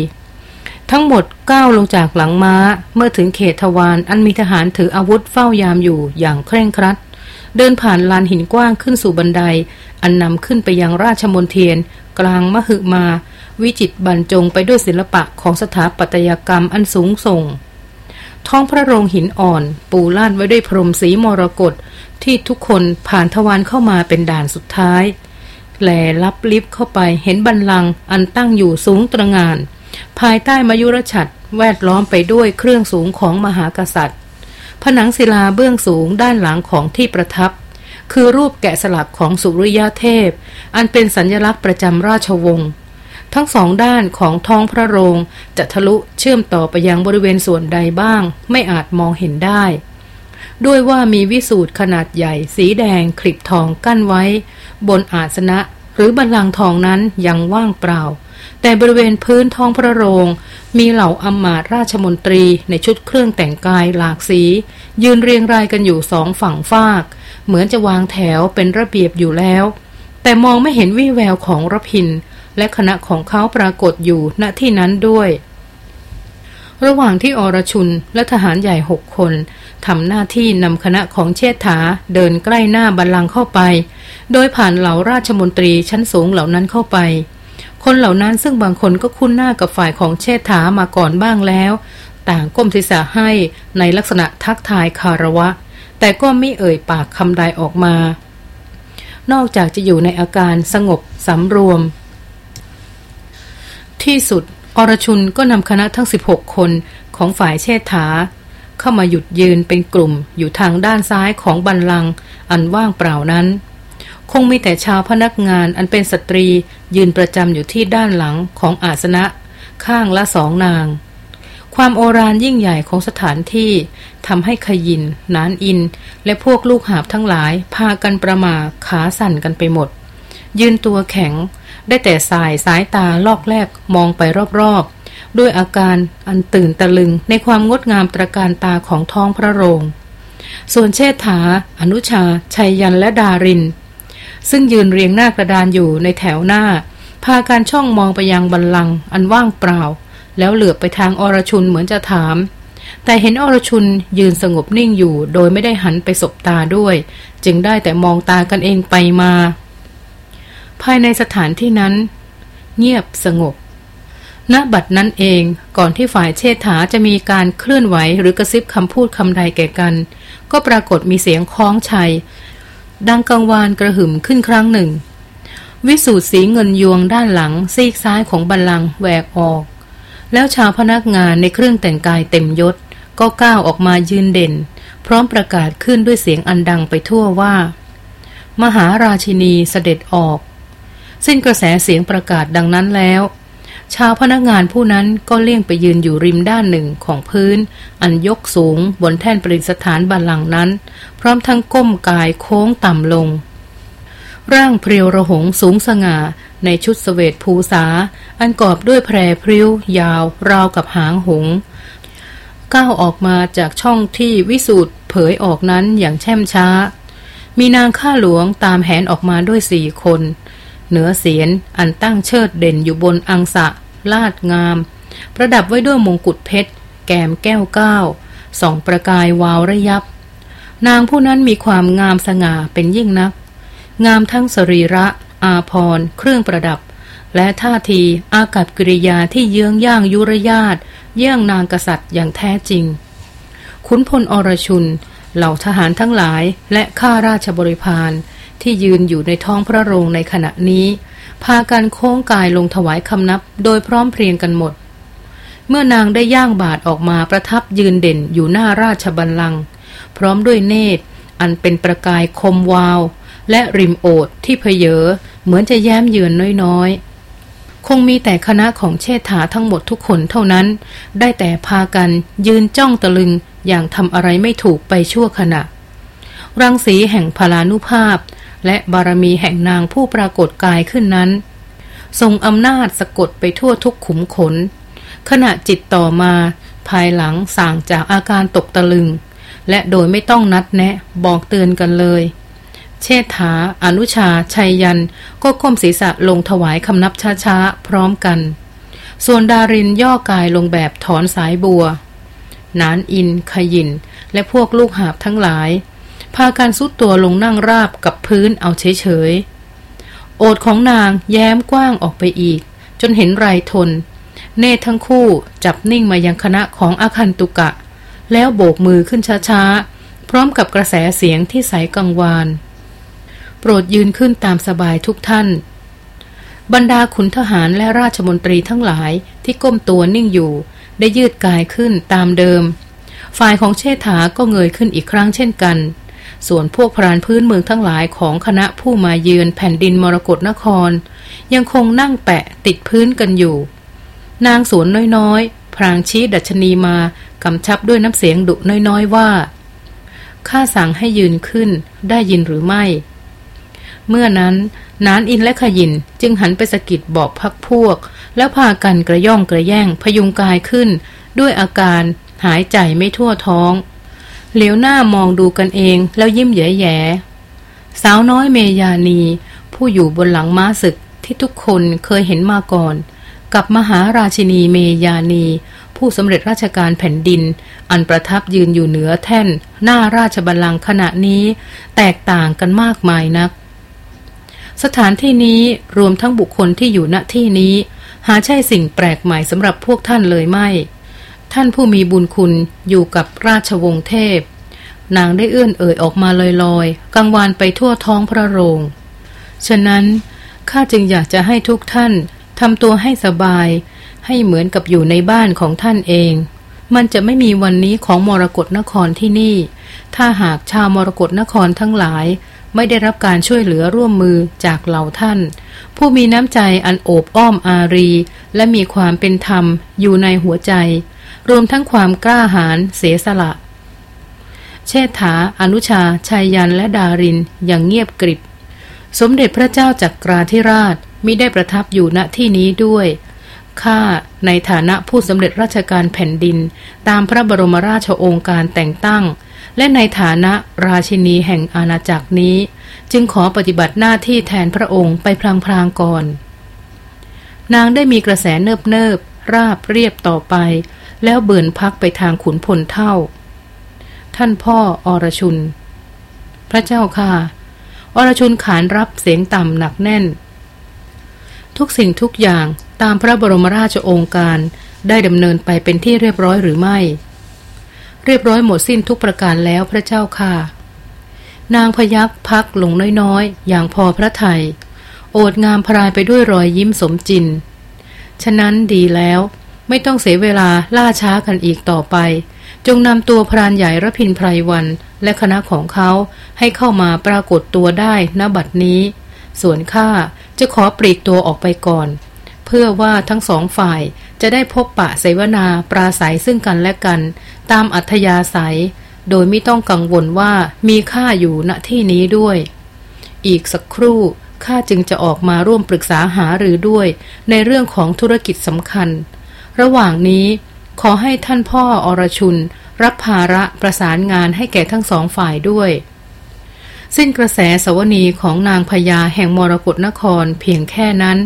ทั้งหมดก้าวลงจากหลังม้า เมื่อถึงเขตทวารอันมีทหารถืออาวุธเฝ้ายามอยู่อย่างเคร่งครัด เดินผ่านลานหินกว้างขึ้นสู่บันได อันนำขึ้นไปยังราชมนเทียน กลางมหึมา วิจิตบรรจงไปด้วยศิลปะของสถาปัตยกรรมอันสูงส่ง ท้องพระโรงหินอ่อน ปูลาดไว้ด้วยพรมสีมรกตที่ทุกคนผ่านทวารเข้ามาเป็นด่านสุดท้ายแลลับลิฟเข้าไปเห็นบันลังอันตั้งอยู่สูงตระงาน ภายใต้มายุรชัดแวดล้อมไปด้วยเครื่องสูงของมหากษัตริย์ ผนังศิลาเบื้องสูงด้านหลังของที่ประทับ คือรูปแกะสลักของสุริยเทพ อันเป็นสัญลักษณ์ประจำราชวงศ์ทั้งสองด้านของท้องพระโรงจะทะลุเชื่อมต่อไปยังบริเวณส่วนใดบ้าง ไม่อาจมองเห็นได้ ด้วยว่ามีวิสูตรขนาดใหญ่ สีแดงคลิปทองกั้นไว้ บนอาสนะ หรือบันลังทองนั้นยังว่างเปล่า แต่บริเวณพื้นท้องพระโรง มีเหล่าอำมาตราชมนตรีในชุดเครื่องแต่งกายหลากสี ยืนเรียงรายกันอยู่สองฝั่งฟาก เหมือนจะวางแถวเป็นระเบียบอยู่แล้ว แต่มองไม่เห็นวี่แววของรพิน และคณะของเขาปรากฏอยู่ณที่นั้นด้วย ระหว่างที่อรชุนและทหารใหญ่หกคนทำหน้าที่นำคณะของเชษฐาเดินใกล้หน้าบัลลังก์เข้าไป โดยผ่านเหล่าราชมนตรีชั้นสูงเหล่านั้นเข้าไป คนเหล่านั้นซึ่งบางคนก็คุ้นหน้ากับฝ่ายของเชษฐามาก่อนบ้างแล้ว ต่างก้มศีรษะให้ในลักษณะทักทายคารวะ แต่ก็ไม่เอ่ยปากคำใดออกมา นอกจากจะอยู่ในอาการสงบสำรวม ที่สุด อรชุนก็นำคณะทั้ง 16 คนของฝ่ายเชษฐา เข้ามาหยุดยืนเป็นกลุ่มอยู่ทางด้านซ้ายของบันลัง อันว่างเปล่านั้น คงมีแต่ชาวพนักงานอันเป็นสตรียืนประจำอยู่ที่ด้านหลังของอาสนะ ข้างละสองนาง ความโอรานยิ่งใหญ่ของสถานที่ทำให้ขยิน นานอิน และพวกลูกหาบทั้งหลาย พากันประมาขาสั่นกันไปหมด ยืนตัวแข็ง ได้แต่สายสายตาลอกแรกมองไปรอบๆ ด้วยอาการอันตื่นตะลึงในความงดงามตระการตาของท้องพระโรง ส่วนเชษฐา อนุชา ชัยยันและดาริน ซึ่งยืนเรียงหน้ากระดานอยู่ในแถวหน้า พาการช่องมองไปยังบันลังอันว่างเปล่า แล้วเหลือบไปทางอรชุนเหมือนจะถาม แต่เห็นอรชุนยืนสงบนิ่งอยู่ โดยไม่ได้หันไปสบตาด้วย จึงได้แต่มองตากันเองไปมา ภายในสถานที่นั้น เงียบสงบณบัดนั้นเองก่อนที่ฝ่ายเชษฐาจะมีการเคลื่อนไหวหรือกระซิบคำพูดคำใดแก่กัน ก็ปรากฏมีเสียงคล้องชัย ดังกังวานกระหึ่มขึ้นครั้งหนึ่ง วิสูตรสีเงินยวงด้านหลังซีกซ้ายของบัลลังแหวกออก แล้วชาวพนักงานในเครื่องแต่งกายเต็มยศ ก็ก้าวออกมายืนเด่น พร้อมประกาศขึ้นด้วยเสียงอันดังไปทั่วว่า มหาราชินีเสด็จออก สิ้นกระแสเสียงประกาศดังนั้นแล้ว ชาวพนักงานผู้นั้นก็เลี่ยงไปยืนอยู่ริมด้านหนึ่งของพื้น อันยกสูงบนแท่นประดิษฐานบัลลังนั้น พร้อมทั้งก้มกายโค้งต่ำลง ร่างเพรียวระหงสูงสง่า ในชุดสเสวตภูษา อันกอบด้วยแพรพริ้วยาว ราวกับหางหง ก้าวออกมาจากช่องที่วิสูตรเผยออกนั้นอย่างแช่มช้า มีนางข้าหลวงตามแหนออกมาด้วยสี่คน เหนือเสียนอันตั้งเชิดเด่นอยู่บนอังสะ ลาดงาม ประดับไว้ด้วยมงกุฎเพชร แกมแก้วก้าวส่องประกายวาวระยับ นางผู้นั้นมีความงามสง่าเป็นยิ่งนัก งามทั้งสรีระ อาพรเครื่องประดับ และท่าทีอากับกิริยาที่เยื้องย่างยุรยาตเยี่ยงนางกษัตริย์อย่างแท้จริง ขุนพลอรชุน เหล่าทหารทั้งหลายและข้าราชบริพาร ที่ยืนอยู่ในท้องพระโรงในขณะนี้ พากันโค้งกายลงถวายคำนับ โดยพร้อมเพรียงกันหมด เมื่อนางได้ย่างบาทออกมาประทับยืนเด่นอยู่หน้าราชบัลลังก์พร้อมด้วยเนตร อันเป็นประกายคมวาว และริมโอดที่เพเยอเหมือนจะแย้มเยือนน้อยๆ คงมีแต่คณะของเชษฐาทั้งหมดทุกคนเท่านั้น ได้แต่พากันยืนจ้องตะลึงอย่างทำอะไรไม่ถูกไปชั่วขณะรังสีแห่งพลานุภาพ และบารมีแห่งนางผู้ปรากฏกายขึ้นนั้น ทรงอำนาจสะกดไปทั่วทุกขุมขน ขณะจิตต่อมา ภายหลังสั่งจากอาการตกตะลึง และโดยไม่ต้องนัดแนะบอกเตือนกันเลย เชษฐา อนุชา ชัยยัน ก็ก้มศีรษะลงถวายคำนับช้าๆ พร้อมกัน ส่วนดารินย่อกายลงแบบถอนสายบัว นานอิน ขยิน และพวกลูกหาบทั้งหลาย พาการสุดตัวลงนั่งราบกับพื้นเอาเฉยๆ โอดของนางแย้มกว้างออกไปอีก จนเห็นไรทน เนธทั้งคู่จับนิ่งมายังคณะของอาคันตุกะ แล้วโบกมือขึ้นช้าๆ พร้อมกับกระแสเสียงที่ใสกังวาน โปรดยืนขึ้นตามสบายทุกท่าน บรรดาขุนทหารและราชมนตรีทั้งหลายที่ก้มตัวนิ่งอยู่ได้ยืดกายขึ้นตามเดิม ฝ่ายของเชษฐาก็เงยขึ้นอีกครั้งเช่นกัน ส่วนพวกพรานพื้นเมืองทั้งหลายของคณะผู้มาเยือนแผ่นดินมรกรนคร ยังคงนั่งแปะติดพื้นกันอยู่ นางสวนน้อยๆ พรางชี้ดัชนีมากำชับด้วยน้ำเสียงดุน้อยๆว่าข้าสั่งให้ยืนขึ้นได้ยินหรือไม่ เมื่อนั้นนานอินและขยินจึงหันไปสกิดบอกพักพวก แล้วพากันกระย่องกระแย่งพยุงกายขึ้น ด้วยอาการหายใจไม่ทั่วท้อง เหลียวหน้ามองดูกันเองแล้วยิ้มแย่ๆสาวน้อยเมยานี ผู้อยู่บนหลังม้าศึกที่ทุกคนเคยเห็นมาก่อน กับมหาราชินีเมยานี ผู้สำเร็จราชการแผ่นดิน อันประทับยืนอยู่เหนือแท่น หน้าราชบัลลังก์ขณะนี้แตกต่างกันมากมายนัก สถานที่นี้รวมทั้งบุคคลที่อยู่ณที่นี้ หาใช่สิ่งแปลกใหม่สำหรับพวกท่านเลยไม่ ท่านผู้มีบุญคุณอยู่กับราชวงศ์เทพ นางได้เอื้อนเอ่ยออกมาลอยๆ กังวานไปทั่วท้องพระโรง ฉะนั้นข้าจึงอยากจะให้ทุกท่านทำตัวให้สบาย ให้เหมือนกับอยู่ในบ้านของท่านเอง มันจะไม่มีวันนี้ของมรกรนครที่นี่ ถ้าหากชาวมรกรนครทั้งหลาย ไม่ได้รับการช่วยเหลือร่วมมือจากเหล่าท่าน ผู้มีน้ำใจอันโอบอ้อมอารี และมีความเป็นธรรมอยู่ในหัวใจ รวมทั้งความกล้าหาญเสียสละ เชษฐา อนุชาชัยยันและดารินอย่างเงียบกริบ สมเด็จพระเจ้าจักราธิราชมิได้ประทับอยู่ณที่นี้ด้วยข้าในฐานะผู้สำเร็จราชการแผ่นดิน ตามพระบรมราชโองการแต่งตั้ง และในฐานะราชินีแห่งอาณาจักรนี้ จึงขอปฏิบัติหน้าที่แทนพระองค์ไปพลางๆก่อน นางได้มีกระแสเนิบเนิบราบเรียบต่อไป แล้วเบื่นพักไปทางขุนพลเท่า ท่านพ่ออรชุน พระเจ้าค่ะ อรชุนขานรับเสียงต่ำหนักแน่น ทุกสิ่งทุกอย่างตามพระบรมราชโองการได้ดำเนินไปเป็นที่เรียบร้อยหรือไม่ เรียบร้อยหมดสิ้นทุกประการแล้วพระเจ้าค่ะ นางพยักพักลงน้อยๆ อย่างพอพระไทย โอดงามพรายไปด้วยรอยยิ้มสมจิน ฉะนั้นดีแล้ว ไม่ต้องเสียเวลาล่าช้ากันอีกต่อไป จงนำตัวพรานใหญ่ระพินไพรวัน และคณะของเขาให้เข้ามาปรากฏตัวได้ณบัดนี้ ส่วนข้าจะขอปลีกตัวออกไปก่อน เพื่อว่าทั้งสองฝ่ายจะได้พบปะเสวนาปราศัยซึ่งกันและกัน ตามอัธยาศัย โดยไม่ต้องกังวลว่ามีข้าอยู่ณที่นี้ด้วย อีกสักครู่ข้าจึงจะออกมาร่วมปรึกษาหารือด้วย ในเรื่องของธุรกิจสำคัญ ระหว่างนี้ขอให้ท่านพ่ออรชุน รับภาระประสานงานให้แก่ทั้งสองฝ่ายด้วย สิ้นกระแสสวนีของนางพญาแห่งมรกรนครเพียงแค่นั้น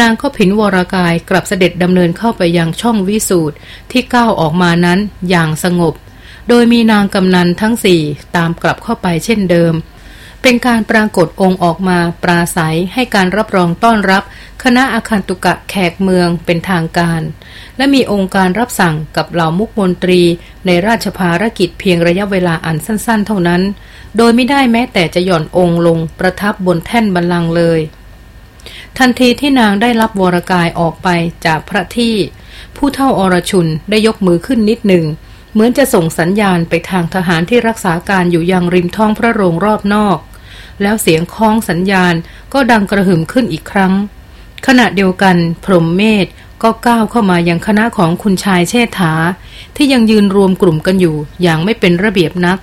นางก็ผินวรากายกลับเสด็จดำเนินเข้าไปยังช่องวิสูตรที่ก้าวออกมานั้นอย่างสงบ โดยมีนางกำนันทั้งสี่ตามกลับเข้าไปเช่นเดิมเป็นการปรากฏองค์ออกมาปราศัยให้การรับรองต้อนรับ คณะอาคันตุกะแขกเมืองเป็นทางการ และมีองค์การรับสั่งกับเหล่ามุกมนตรีในราชภารกิจเพียงระยะเวลาอันสั้นๆ เท่านั้น โดยไม่ได้แม้แต่จะหย่อนองค์ลงประทับบนแท่นบัลลังก์เลย ทันทีที่นางได้รับวรกายออกไปจากพระที่ ผู้เท่าอรชุนได้ยกมือขึ้นนิดหนึ่ง เหมือนจะส่งสัญญาณไปทางทหารที่รักษาการอยู่ยังริมท้องพระโรงรอบนอก แล้วเสียงคล้องสัญญาณก็ดังกระหึ่มขึ้นอีกครั้ง ขณะเดียวกันพรหมเมธก็ก้าวเข้ามายังคณะของคุณชายเชษฐา ที่ยังยืนรวมกลุ่มกันอยู่อย่างไม่เป็นระเบียบนัก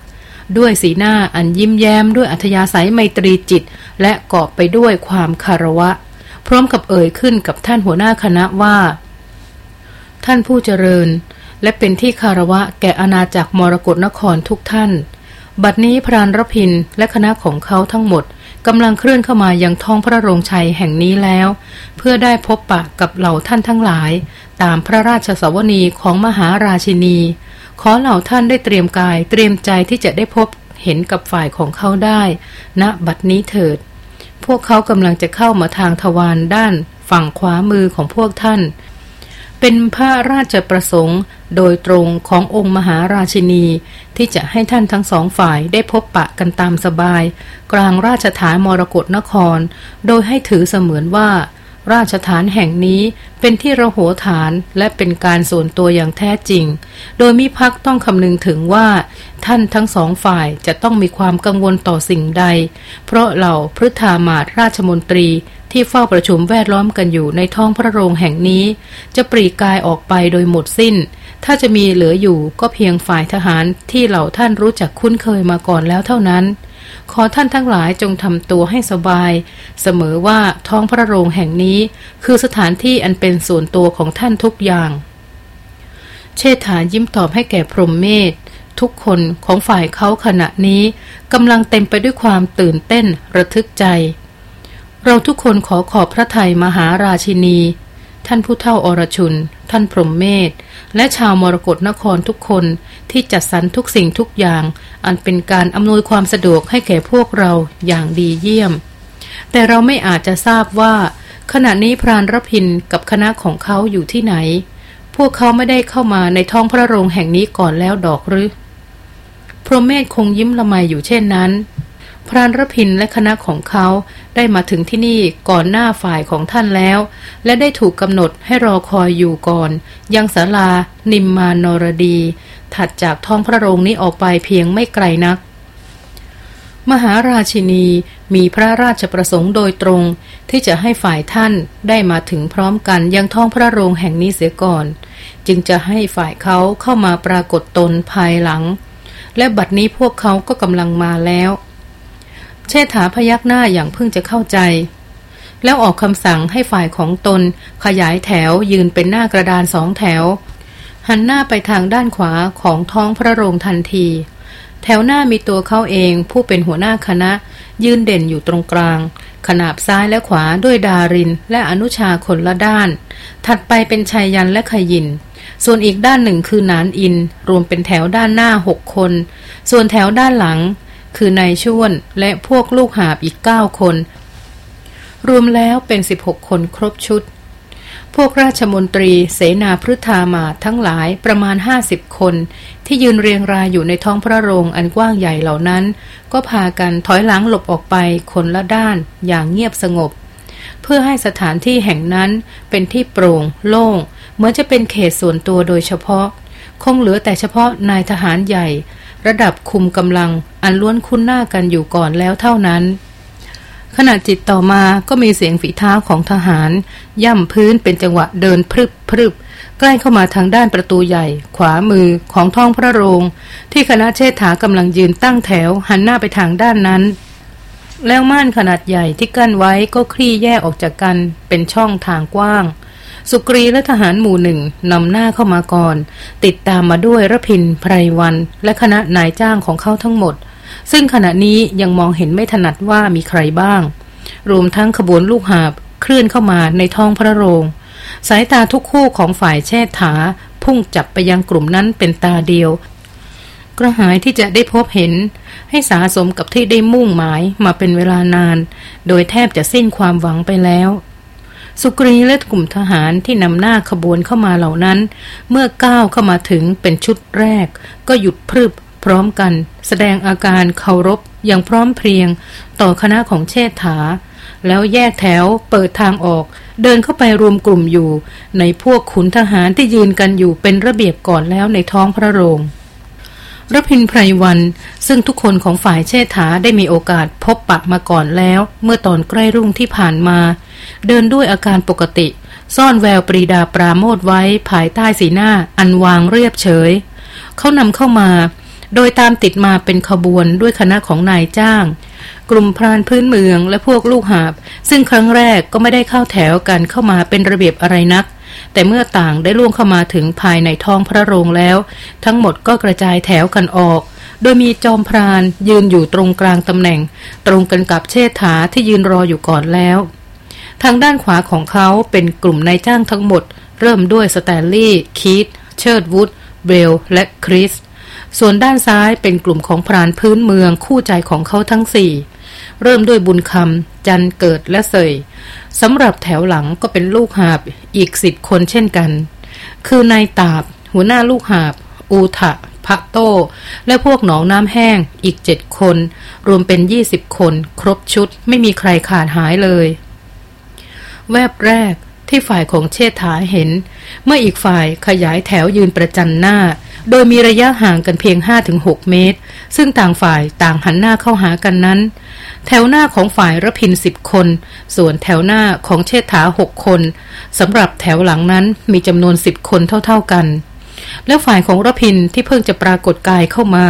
ด้วยสีหน้าอันยิ้มแย้มด้วยอัธยาศัยไมตรีจิต และกอบไปด้วยความคารวะ พร้อมกับเอ่ยขึ้นกับท่านหัวหน้าคณะว่า ท่านผู้เจริญ และเป็นที่คารวะแก่อาณาจักรมรกรนครทุกท่าน บัดนี้พรานรพินและคณะของเขาทั้งหมด กำลังเคลื่อนเข้ามายังท้องพระโรงชัยแห่งนี้แล้ว เพื่อได้พบปะกับเหล่าท่านทั้งหลาย ตามพระราชสวนีของมหาราชินี ขอเหล่าท่านได้เตรียมกายเตรียมใจที่จะได้พบเห็นกับฝ่ายของเขาได้ณบัดนี้เถิด พวกเขากำลังจะเข้ามาทางทวารด้านฝั่งขวามือของพวกท่าน เป็นพระราชประสงค์ โดยตรงขององค์มหาราชินี ที่จะให้ท่านทั้งสองฝ่ายได้พบปะกันตามสบาย กลางราชฐานมรกรนคร โดยให้ถือเสมือนว่า ราชฐานแห่งนี้เป็นที่ระโหฐานและเป็นการส่วนตัวอย่างแท้จริง โดยมิพักต้องคำนึงถึงว่า ท่านทั้งสองฝ่ายจะต้องมีความกังวลต่อสิ่งใด เพราะเหล่าพฤธามาตราชมนตรี ที่เฝ้าประชุมแวดล้อมกันอยู่ในท้องพระโรงแห่งนี้ จะปรีกายออกไปโดยหมดสิ้น ถ้าจะมีเหลืออยู่ก็เพียงฝ่ายทหารที่เหล่าท่านรู้จักคุ้นเคยมาก่อนแล้วเท่านั้น ขอท่านทั้งหลายจงทำตัวให้สบาย เสมอว่าท้องพระโรงแห่งนี้ คือสถานที่อันเป็นส่วนตัวของท่านทุกอย่าง เชษฐายิ้มตอบให้แก่พรหมเมธทุกคนของฝ่ายเขาขณะนี้กำลังเต็มไปด้วยความตื่นเต้นระทึกใจ เราทุกคนขอขอบพระทัยมหาราชินี ท่านผู้เท่าอรชุน ท่านพรหมเมธและชาวมรกรนครทุกคนที่จัดสรรทุกสิ่งทุกอย่าง อันเป็นการอำนวยความสะดวกให้แก่พวกเราอย่างดีเยี่ยม แต่เราไม่อาจจะทราบว่า ขณะนี้พรานรพินกับคณะของเขาอยู่ที่ไหน พวกเขาไม่ได้เข้ามาในท้องพระโรงแห่งนี้ก่อนแล้วดอกหรือพรหมเมธคงยิ้มละไมอยู่เช่นนั้น พรานรพินและคณะของเขาได้มาถึงที่นี่ก่อนหน้าฝ่ายของท่านแล้ว และได้ถูกกำหนดให้รอคอยอยู่ก่อน ยังศาลา นิมมานรดี ถัดจากท้องพระโรงนี้ออกไปเพียงไม่ไกลนัก มหาราชินีมีพระราชประสงค์โดยตรง ที่จะให้ฝ่ายท่านได้มาถึงพร้อมกันยังท้องพระโรงแห่งนี้เสียก่อน จึงจะให้ฝ่ายเขาเข้ามาปรากฏตนภายหลัง และบัดนี้พวกเขาก็กำลังมาแล้ว เชษฐาพยักหน้าอย่างเพิ่งจะเข้าใจ แล้วออกคำสั่งให้ฝ่ายของตน ขยายแถวยืนเป็นหน้ากระดานสองแถว หันหน้าไปทางด้านขวาของท้องพระโรงทันที แถวหน้ามีตัวเขาเองผู้เป็นหัวหน้าคณะ ยืนเด่นอยู่ตรงกลาง ขนาบซ้ายและขวาด้วยดารินและอนุชาคนละด้าน ถัดไปเป็นชายยันและขยินส่วนอีกด้านหนึ่งคือนานอิน รวมเป็นแถวด้านหน้าหกคน ส่วนแถวด้านหลัง คือนายชวนและพวกลูกหาบอีกเก้าคน รวมแล้วเป็นสิบหกคนครบชุด พวกราชมนตรีเสนาพฤธามาทั้งหลายประมาณห้าสิบคน ที่ยืนเรียงรายอยู่ในท้องพระโรงอันกว้างใหญ่เหล่านั้น ก็พากันถอยหลังหลบออกไปคนละด้านอย่างเงียบสงบ เพื่อให้สถานที่แห่งนั้นเป็นที่โปร่ง โล่งเหมือนจะเป็นเขตส่วนตัวโดยเฉพาะ คงเหลือแต่เฉพาะนายทหารใหญ่ ระดับคุมกำลังอันล้วนคุ้นหน้ากันอยู่ก่อนแล้วเท่านั้น ขณะจิตต่อมาก็มีเสียงฝีเท้าของทหาร ย่ำพื้นเป็นจังหวะเดินพรึบพรึบใกล้เข้ามาทางด้านประตูใหญ่ ขวามือของท้องพระโรง ที่คณะเชษฐากำลังยืนตั้งแถวหันหน้าไปทางด้านนั้น แล้วม่านขนาดใหญ่ที่กั้นไว้ก็คลี่แยกออกจากกันเป็นช่องทางกว้าง สุกรีและทหารหมู่หนึ่งนำหน้าเข้ามาก่อน ติดตามมาด้วยระพินไพรวัน และคณะนายจ้างของเขาทั้งหมด ซึ่งขณะนี้ยังมองเห็นไม่ถนัดว่ามีใครบ้าง รวมทั้งขบวนลูกหาบเคลื่อนเข้ามาในท้องพระโรง สายตาทุกคู่ของฝ่ายแช่ถา พุ่งจับไปยังกลุ่มนั้นเป็นตาเดียว กระหายที่จะได้พบเห็น ให้สาสมกับที่ได้มุ่งหมายมาเป็นเวลานาน โดยแทบจะสิ้นความหวังไปแล้ว สุกรีและกลุ่มทหารที่นำหน้าขบวนเข้ามาเหล่านั้น เมื่อก้าวเข้ามาถึงเป็นชุดแรก ก็หยุดพรึบพร้อมกัน แสดงอาการเคารพอย่างพร้อมเพรียง ต่อคณะของเชษฐา แล้วแยกแถวเปิดทางออก เดินเข้าไปรวมกลุ่มอยู่ ในพวกขุนทหารที่ยืนกันอยู่เป็นระเบียบก่อนแล้วในท้องพระโรงรพินไพรวัน ซึ่งทุกคนของฝ่ายเชษฐาได้มีโอกาสพบปะมาก่อนแล้ว เมื่อตอนใกล้รุ่งที่ผ่านมา เดินด้วยอาการปกติ ซ่อนแววปรีดาปราโมทไว้ภายใต้สีหน้าอันวางเรียบเฉย เขานำเข้ามา โดยตามติดมาเป็นขบวนด้วยคณะของนายจ้าง กลุ่มพรานพื้นเมืองและพวกลูกหาบ ซึ่งครั้งแรกก็ไม่ได้เข้าแถวกันเข้ามาเป็นระเบียบอะไรนัก แต่เมื่อต่างได้ล่วงเข้ามาถึงภายในท้องพระโรงแล้ว ทั้งหมดก็กระจายแถวกันออกโดยมีจอมพรานยืนอยู่ตรงกลางตำแหน่ง ตรงกันกับเชษฐาที่ยืนรออยู่ก่อนแล้ว ทางด้านขวาของเขาเป็นกลุ่มนายจ้างทั้งหมด เริ่มด้วยสแตนลีย์คีตเชิร์ดวูดเบลและคริส ส่วนด้านซ้ายเป็นกลุ่มของพรานพื้นเมืองคู่ใจของเขาทั้งสี่ เริ่มด้วยบุญคำจันเกิดและเสยสำหรับแถวหลังก็เป็นลูกหาบอีกสิบคนเช่นกัน คือนายตาบ หัวหน้าลูกหาบ อูทะพะโตและพวกหนองน้ำแห้งอีกเจ็ดคน รวมเป็นยี่สิบคน ครบชุดไม่มีใครขาดหายเลย แวบแรกที่ฝ่ายของเชษฐาเห็น เมื่ออีกฝ่ายขยายแถวยืนประจันหน้า โดยมีระยะห่างกันเพียง 5-6 เมตร ซึ่งต่างฝ่ายต่างหันหน้าเข้าหากันนั้น แถวหน้าของฝ่ายระพินสิบคน ส่วนแถวหน้าของเชษฐาหกคนสำหรับแถวหลังนั้นมีจำนวนสิบคนเท่าๆกัน แล้วฝ่ายของระพินที่เพิ่งจะปรากฏกายเข้ามา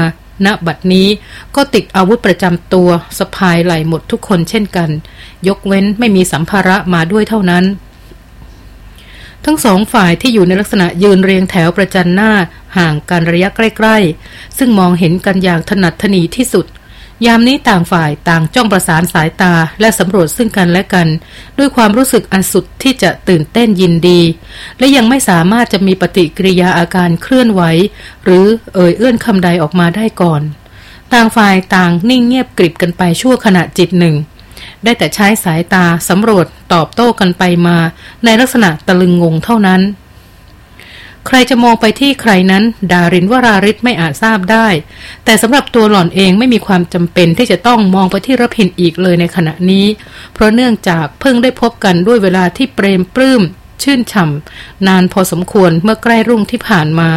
ณบัดนี้ก็ติดอาวุธประจำตัวสะพายไหลหมดทุกคนเช่นกัน ยกเว้นไม่มีสัมภาระมาด้วยเท่านั้น ทั้งสองฝ่ายที่อยู่ในลักษณะยืนเรียงแถวประจันหน้าห่างกันระยะใกล้ ๆ ซึ่งมองเห็นกันอย่างถนัดถนีที่สุด ยามนี้ต่างฝ่ายต่างจ้องประสานสายตาและสำรวจซึ่งกันและกัน ด้วยความรู้สึกอันสุดที่จะตื่นเต้นยินดี และยังไม่สามารถจะมีปฏิกิริยาอาการเคลื่อนไหว หรือเอ่ยเอื้อนคำใดออกมาได้ก่อน ต่างฝ่ายต่างนิ่งเงียบกริบกันไปชั่วขณะจิตหนึ่ง ได้แต่ใช้สายตาสำรวจตอบโต้กันไปมา ในลักษณะตะลึงงงเท่านั้น ใครจะมองไปที่ใครนั้น ดารินวราริศไม่อาจทราบได้ แต่สำหรับตัวหล่อนเองไม่มีความจำเป็นที่จะต้องมองไปที่ระพินอีกเลยในขณะนี้ เพราะเนื่องจากเพิ่งได้พบกันด้วยเวลาที่เปรมปลื้มชื่นฉ่ำนานพอสมควรเมื่อใกล้รุ่งที่ผ่านมา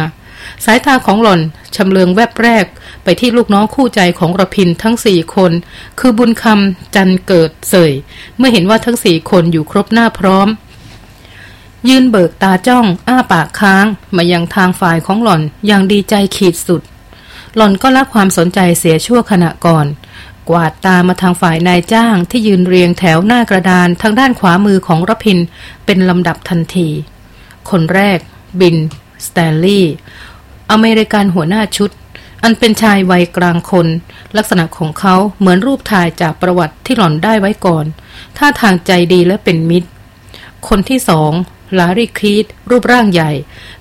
สายตาของหล่อนชำเลืองแวบแรกไปที่ลูกน้องคู่ใจของระพินทั้งสี่คน คือบุญคำจันเกิดเสยเมื่อเห็นว่าทั้งสี่คนอยู่ครบหน้าพร้อม ยืนเบิกตาจ้อง อ้าปากค้าง มายังทางฝ่ายของหล่อนอย่างดีใจขีดสุด หล่อนก็ละความสนใจเสียชั่วขณะก่อน กวาดตามาทางฝ่ายนายจ้างที่ยืนเรียงแถวหน้ากระดานทางด้านขวามือของรพินเป็นลำดับทันที คนแรก บิล สแตนลีย์อเมริกันหัวหน้าชุด อันเป็นชายวัยกลางคน ลักษณะของเขาเหมือนรูปถ่ายจากประวัติที่หล่อนได้ไว้ก่อนท่าทางใจดีและเป็นมิตร คนที่สอง ลารีคีตรูปร่างใหญ่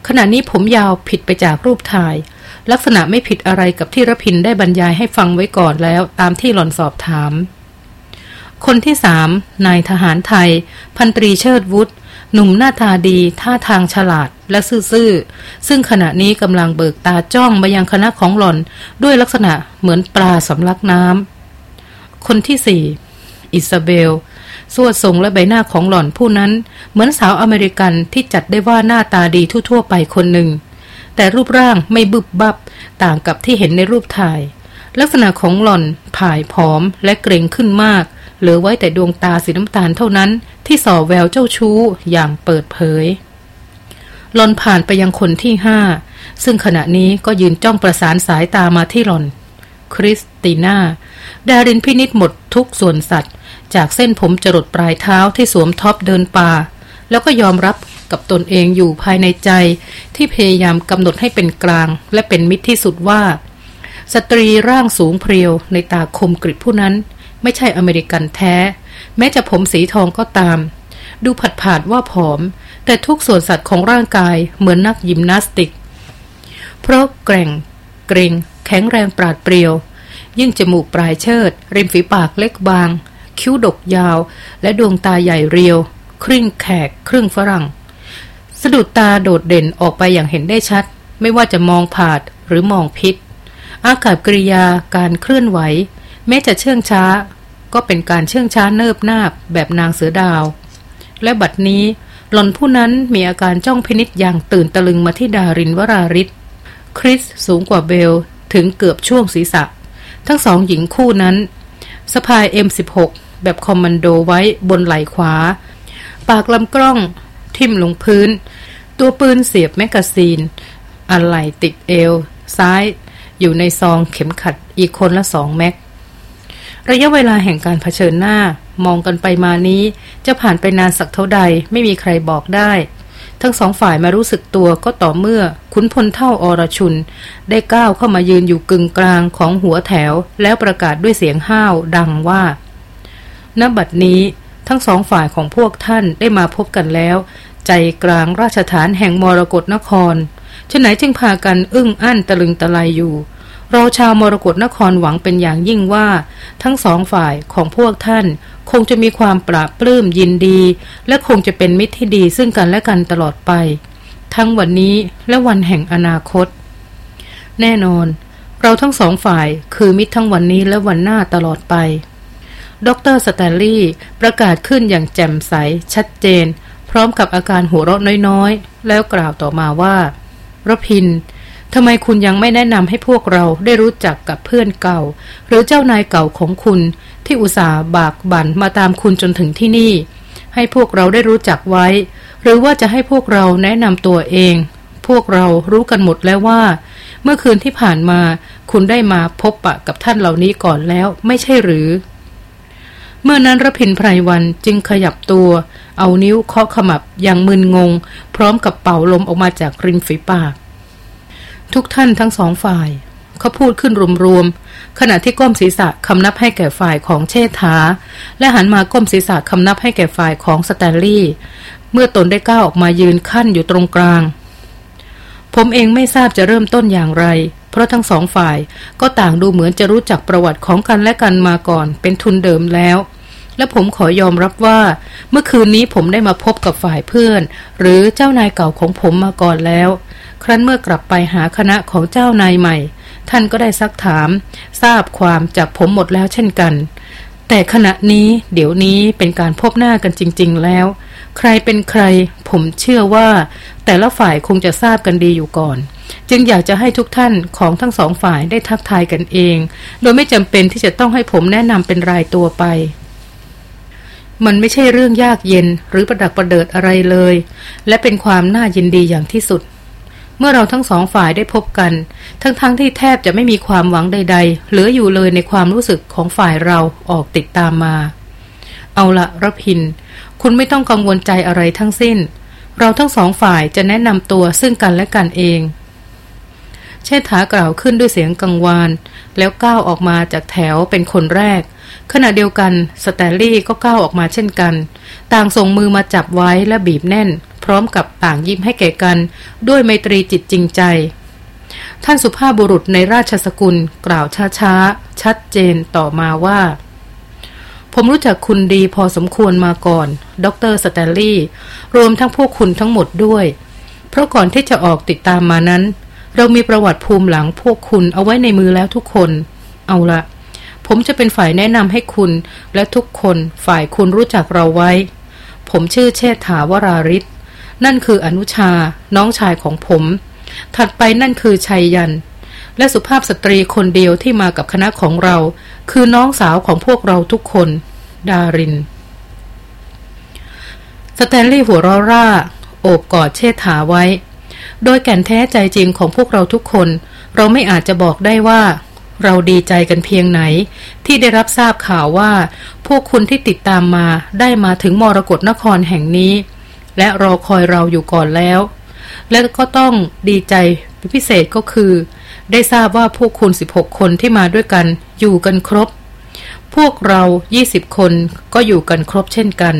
ขณะนี้ผมยาวผิดไปจากรูปถ่าย ลักษณะไม่ผิดอะไรกับที่รพินทร์ได้บรรยายให้ฟังไว้ก่อนแล้วตามที่หล่อนสอบถาม คนที่สามนายทหารไทย พันตรีเชิดวุฒิหนุ่มหน้าตาดี ท่าทางฉลาดและซื่อๆ ซึ่งขณะนี้กำลังเบิกตาจ้องมายังคณะของหล่อนด้วยลักษณะเหมือนปลาสำลักน้ำคนที่สี่อิซาเบล สวดทรงและใบหน้าของหล่อนผู้นั้น เหมือนสาวอเมริกันที่จัดได้ว่าหน้าตาดีทั่วๆไปคนหนึ่ง แต่รูปร่างไม่บึบบับ ต่างกับที่เห็นในรูปถ่าย ลักษณะของหล่อนผ่ายผอมและแกร่งขึ้นมาก เหลือไว้แต่ดวงตาสีน้ำตาลเท่านั้น ที่ส่อแววเจ้าชู้อย่างเปิดเผยหล่อนผ่านไปยังคนที่ห้าซึ่งขณะนี้ก็ยืนจ้องประสานสายตามาที่หล่อน คริสติน่า ดารินพินิจหมดทุกส่วนสัตว์ จากเส้นผมจรดปลายเท้าที่สวมท็อปเดินป่า แล้วก็ยอมรับกับตนเองอยู่ภายในใจ ที่พยายามกำหนดให้เป็นกลาง และเป็นมิตรที่สุดว่า สตรีร่างสูงเพรียวในตาคมกริบผู้นั้น ไม่ใช่อเมริกันแท้ แม้จะผมสีทองก็ตาม ดูผัดผาดว่าผอม แต่ทุกส่วนสัตว์ของร่างกายเหมือนนักยิมนาสติก เพราะแกร่ง เกรงแข็งแรงปราดเปรียว ยิ่งจมูกปลายเชิด ริมฝีปากเล็กบาง คิ้วดกยาว และดวงตาใหญ่เรียว ครึ่งแขก ครึ่งฝรั่ง สะดุดตาโดดเด่นออกไปอย่างเห็นได้ชัด ไม่ว่าจะมองผาดหรือมองพิษ อากาศกริยาการเคลื่อนไหว แม้จะเชื่องช้า ก็เป็นการเชื่องช้าเนิบนาบแบบนางเสือดาว และบัดนี้หล่อนผู้นั้นมีอาการจ้องพินิษอย่างตื่นตะลึงมาที่ดารินวราริศคริสสูงกว่าเบลถึงเกือบช่วงศีรษะ ทั้งสองหญิงคู่นั้นสะพาย M16 แบบคอมมานโดไว้บนไหล่ขวา ปากลำกล้องทิ่มลงพื้น ตัวปืนเสียบแมกกาซีน อะไหล่ติดเอว ซ้าย อยู่ในซองเข็มขัดอีกคนละสองแม็ก ระยะเวลาแห่งการเผชิญหน้ามองกันไปมานี้ จะผ่านไปนานสักเท่าใดไม่มีใครบอกได้ ทั้งสองฝ่ายมารู้สึกตัวก็ต่อเมื่อขุนพลเฒ่าอรชุน ได้ก้าวเข้ามายืนอยู่กึ่งกลางของหัวแถว แล้วประกาศด้วยเสียงห้าวดังว่า ณบัดนี้ทั้งสองฝ่ายของพวกท่านได้มาพบกันแล้ว ใจกลางราชฐานแห่งมรกรนครฉะไหนจึงพากันอึ้งอั้นตะลึงตะลายอยู่ เราชาวมรกรนครหวังเป็นอย่างยิ่งว่า ทั้งสองฝ่ายของพวกท่าน คงจะมีความปราบปลื้มยินดี และคงจะเป็นมิตรที่ดีซึ่งกันและกันตลอดไป ทั้งวันนี้และวันแห่งอนาคต แน่นอน เราทั้งสองฝ่ายคือมิตรทั้งวันนี้และวันหน้าตลอดไป ดรสแตลลี่ประกาศขึ้นอย่างแจ่มใส ชัดเจน พร้อมกับอาการหัวเราะน้อยๆ แล้วกล่าวต่อมาว่ารพินทำไมคุณยังไม่แนะนำให้พวกเราได้รู้จักกับเพื่อนเก่า หรือเจ้านายเก่าของคุณที่อุตส่าห์บากบั่นมาตามคุณจนถึงที่นี่ ให้พวกเราได้รู้จักไว้ หรือว่าจะให้พวกเราแนะนำตัวเอง พวกเรารู้กันหมดแล้วว่า เมื่อคืนที่ผ่านมาคุณได้มาพบปะกับท่านเหล่านี้ก่อนแล้ว ไม่ใช่หรือ เมื่อนั้นรพินไพรวันจึงขยับตัว เอานิ้วเคาะขมับอย่างมึนงง พร้อมกับเป่าลมออกมาจากริมฝีปาก ทุกท่านทั้งสองฝ่าย เขาพูดขึ้นรวมๆขณะที่ก้มศีรษะคำนับให้แก่ฝ่ายของเชษฐา และหันมาก้มศีรษะคำนับให้แก่ฝ่ายของสแตนลีย์เมื่อตนได้ก้าวออกมายืนขั้นอยู่ตรงกลาง ผมเองไม่ทราบจะเริ่มต้นอย่างไรเพราะทั้งสองฝ่ายก็ต่างดูเหมือนจะรู้จักประวัติของกันและกันมาก่อน เป็นทุนเดิมแล้ว และผมขอยอมรับว่า เมื่อคืนนี้ผมได้มาพบกับฝ่ายเพื่อน หรือเจ้านายเก่าของผมมาก่อนแล้ว ครั้นเมื่อกลับไปหาคณะของเจ้านายใหม่ ท่านก็ได้ซักถาม ทราบความจากผมหมดแล้วเช่นกัน แต่ขณะนี้เดี๋ยวนี้เป็นการพบหน้ากันจริง ๆ แล้ว ใครเป็นใคร ผมเชื่อว่า แต่ละฝ่ายคงจะทราบกันดีอยู่ก่อนจึงอยากจะให้ทุกท่านของทั้งสองฝ่ายได้ทักทายกันเอง โดยไม่จำเป็นที่จะต้องให้ผมแนะนำเป็นรายตัวไป มันไม่ใช่เรื่องยากเย็นหรือประดักประเดิดอะไรเลย และเป็นความน่ายินดีอย่างที่สุด เมื่อเราทั้งสองฝ่ายได้พบกัน ทั้งๆทที่แทบจะไม่มีความหวังใด ๆ เหลืออยู่เลยในความรู้สึกของฝ่ายเราออกติดตามมา เอาละรพิน คุณไม่ต้องกังวลใจอะไรทั้งสิ้น เราทั้งสองฝ่ายจะแนะนำตัวซึ่งกันและกันเอง เชษฐากล่าวขึ้นด้วยเสียงกังวาน แล้วก้าวออกมาจากแถวเป็นคนแรก ขณะเดียวกันสแตลลี่ก็ก้าวออกมาเช่นกัน ต่างส่งมือมาจับไว้และบีบแน่น พร้อมกับต่างยิ้มให้แก่กัน ด้วยไมตรีจิตจริงใจ ท่านสุภาพบุรุษในราชสกุลกล่าวช้าๆ ชัดเจนต่อมาว่า ผมรู้จักคุณดีพอสมควรมาก่อน ดรสแตลลี่ รวมทั้งพวกคุณทั้งหมดด้วย เพราะก่อนที่จะออกติดตามมานั้น เรามีประวัติภูมิหลังพวกคุณเอาไว้ในมือแล้วทุกคน เอาละผมจะเป็นฝ่ายแนะนำให้คุณและทุกคนฝ่ายคุณรู้จักเราไว้ ผมชื่อเชษฐาวราริศนั่นคืออนุชา น้องชายของผม ถัดไปนั่นคือชัยยัน และสุภาพสตรีคนเดียวที่มากับคณะของเรา คือน้องสาวของพวกเราทุกคน ดาริน สแตนลีย์หัวรอร่า โอบกอดเชษฐาไว้ โดยแก่นแท้ใจจริงของพวกเราทุกคน เราไม่อาจจะบอกได้ว่า เราดีใจกันเพียงไหน ที่ได้รับทราบข่าวว่า พวกคุณที่ติดตามมาได้มาถึงมรกรนครแห่งนี้ และรอคอยเราอยู่ก่อนแล้ว และก็ต้องดีใจพิเศษก็คือ ได้ทราบว่าพวกคุณ 16 คนที่มาด้วยกันอยู่กันครบ พวกเรา 20 คนก็อยู่กันครบเช่นกัน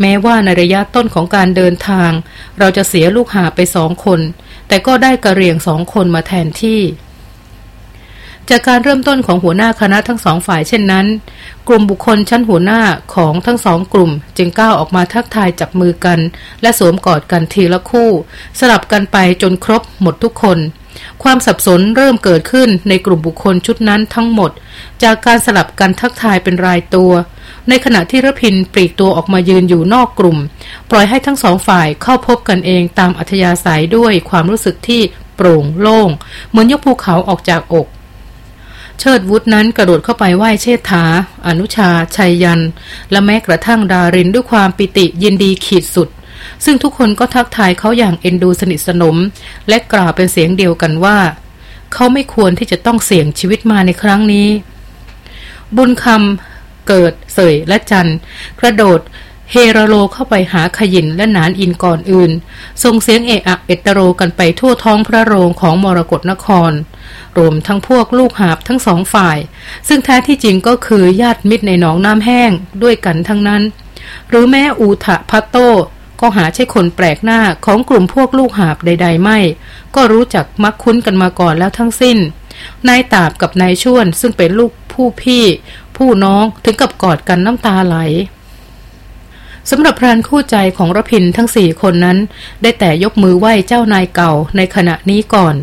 แม้ว่าในระยะต้นของการเดินทาง เราจะเสียลูกหาไปสองคน แต่ก็ได้กระเรียงสองคนมาแทนที่ จากการเริ่มต้นของหัวหน้าคณะทั้งสองฝ่ายเช่นนั้น กลุ่มบุคคลชั้นหัวหน้าของทั้งสองกลุ่ม จึงก้าวออกมาทักทายจับมือกัน และสวมกอดกันทีละคู่ สลับกันไปจนครบหมดทุกคน ความสับสนเริ่มเกิดขึ้นในกลุ่มบุคคลชุดนั้นทั้งหมด จากการสลับกันทักทายเป็นรายตัว ในขณะที่ระพินปลีกตัวออกมายืนอยู่นอกกลุ่ม ปล่อยให้ทั้งสองฝ่ายเข้าพบกันเองตามอัธยาศัยด้วยความรู้สึกที่โปร่งโล่ง เหมือนยกภูเขาออกจากอกเชิดวุฒนั้นกระโดดเข้าไปไหว้เชษฐา อนุชา ชัยยัน และแม้กระทั่งดารินด้วยความปิติยินดีขีดสุด ซึ่งทุกคนก็ทักทายเขาอย่างเอ็นดูสนิทสนม และกล่าวเป็นเสียงเดียวกันว่า เขาไม่ควรที่จะต้องเสี่ยงชีวิตมาในครั้งนี้ บุญคำเกิด เสยและจันกระโดดเฮโรโลเข้าไปหาขยินและนานอินก่อนอื่น ส่งเสียงเอะอะเอตโรกันไปทั่วท้องพระโรงของมรกรนคร รวมทั้งพวกลูกหาบทั้งสองฝ่าย ซึ่งแท้ที่จริงก็คือญาติมิตรในหนองน้ำแห้งด้วยกันทั้งนั้น หรือแม้อูทะพัตโต ก็หาใช่คนแปลกหน้าของกลุ่มพวกลูกหาบใด ๆ ไม่ ก็รู้จักมักคุ้นกันมาก่อนแล้วทั้งสิ้น นายตาบกับนายช่วนซึ่งเป็นลูกผู้พี่ ผู้น้องถึงกับกอดกันน้ำตาไหลสำหรับพรานคู่ใจของรพินทั้งสี่คนนั้น ได้แต่ยกมือไหว้เจ้านายเก่าในขณะนี้ก่อน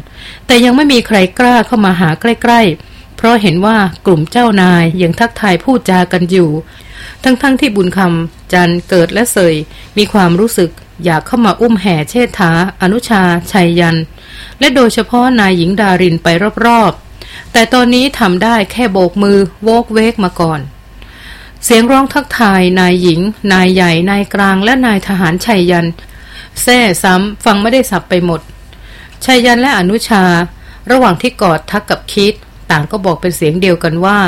แต่ยังไม่มีใครกล้าเข้ามาหาใกล้ ๆ เพราะเห็นว่ากลุ่มเจ้านายยังทักทายพูดจากันอยู่ ทั้งๆทที่บุญคำจันเกิดและเสย มีความรู้สึกอยากเข้ามาอุ้มแห่เชษฐา อนุชา ชัยยัน และโดยเฉพาะนายหญิงดารินไปรอบๆ แต่ตอนนี้ทำได้แค่โบกมือโวกเวกมาก่อน เสียงร้องทักทายนายหญิง นายใหญ่ นายกลาง และนายทหารชัยยันแซ่ซ้ำฟังไม่ได้สับไปหมดชัยยันและอนุชา ระหว่างที่กอดทักกับคิด ต่างก็บอกเป็นเสียงเดียวกันว่า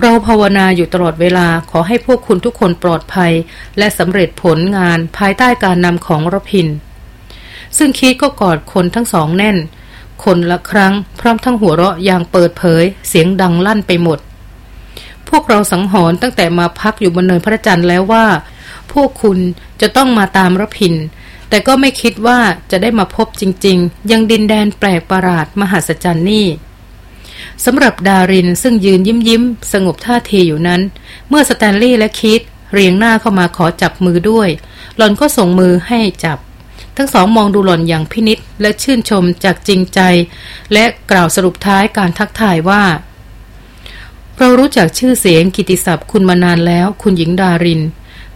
เราภาวนาอยู่ตลอดเวลาขอให้พวกคุณทุกคนปลอดภัย และสำเร็จผลงานภายใต้การนำของรพิน ซึ่งคิดก็กอดคนทั้งสองแน่น คนละครั้งพร้อมทั้งหัวเราะอย่างเปิดเผย เสียงดังลั่นไปหมด พวกเราสังหรณ์ตั้งแต่มาพักอยู่บนเนินพระจันทร์แล้วว่า พวกคุณจะต้องมาตามรพินแต่ก็ไม่คิดว่าจะได้มาพบจริง ๆ ยังดินแดนแปลกประหลาดมหัศจรรย์นี่ สำหรับดารินซึ่งยืนยิ้มยิ้ม สงบท่าทีอยู่นั้น เมื่อสแตนลีย์และคิดเรียงหน้าเข้ามาขอจับมือด้วย หล่อนก็ส่งมือให้จับ ทั้งสองมองดูหล่อนอย่างพินิษและชื่นชมจากจริงใจ และกล่าวสรุปท้ายการทักทายว่า เรารู้จักชื่อเสียงกิติศัพท์คุณมานานแล้ว คุณหญิงดาริน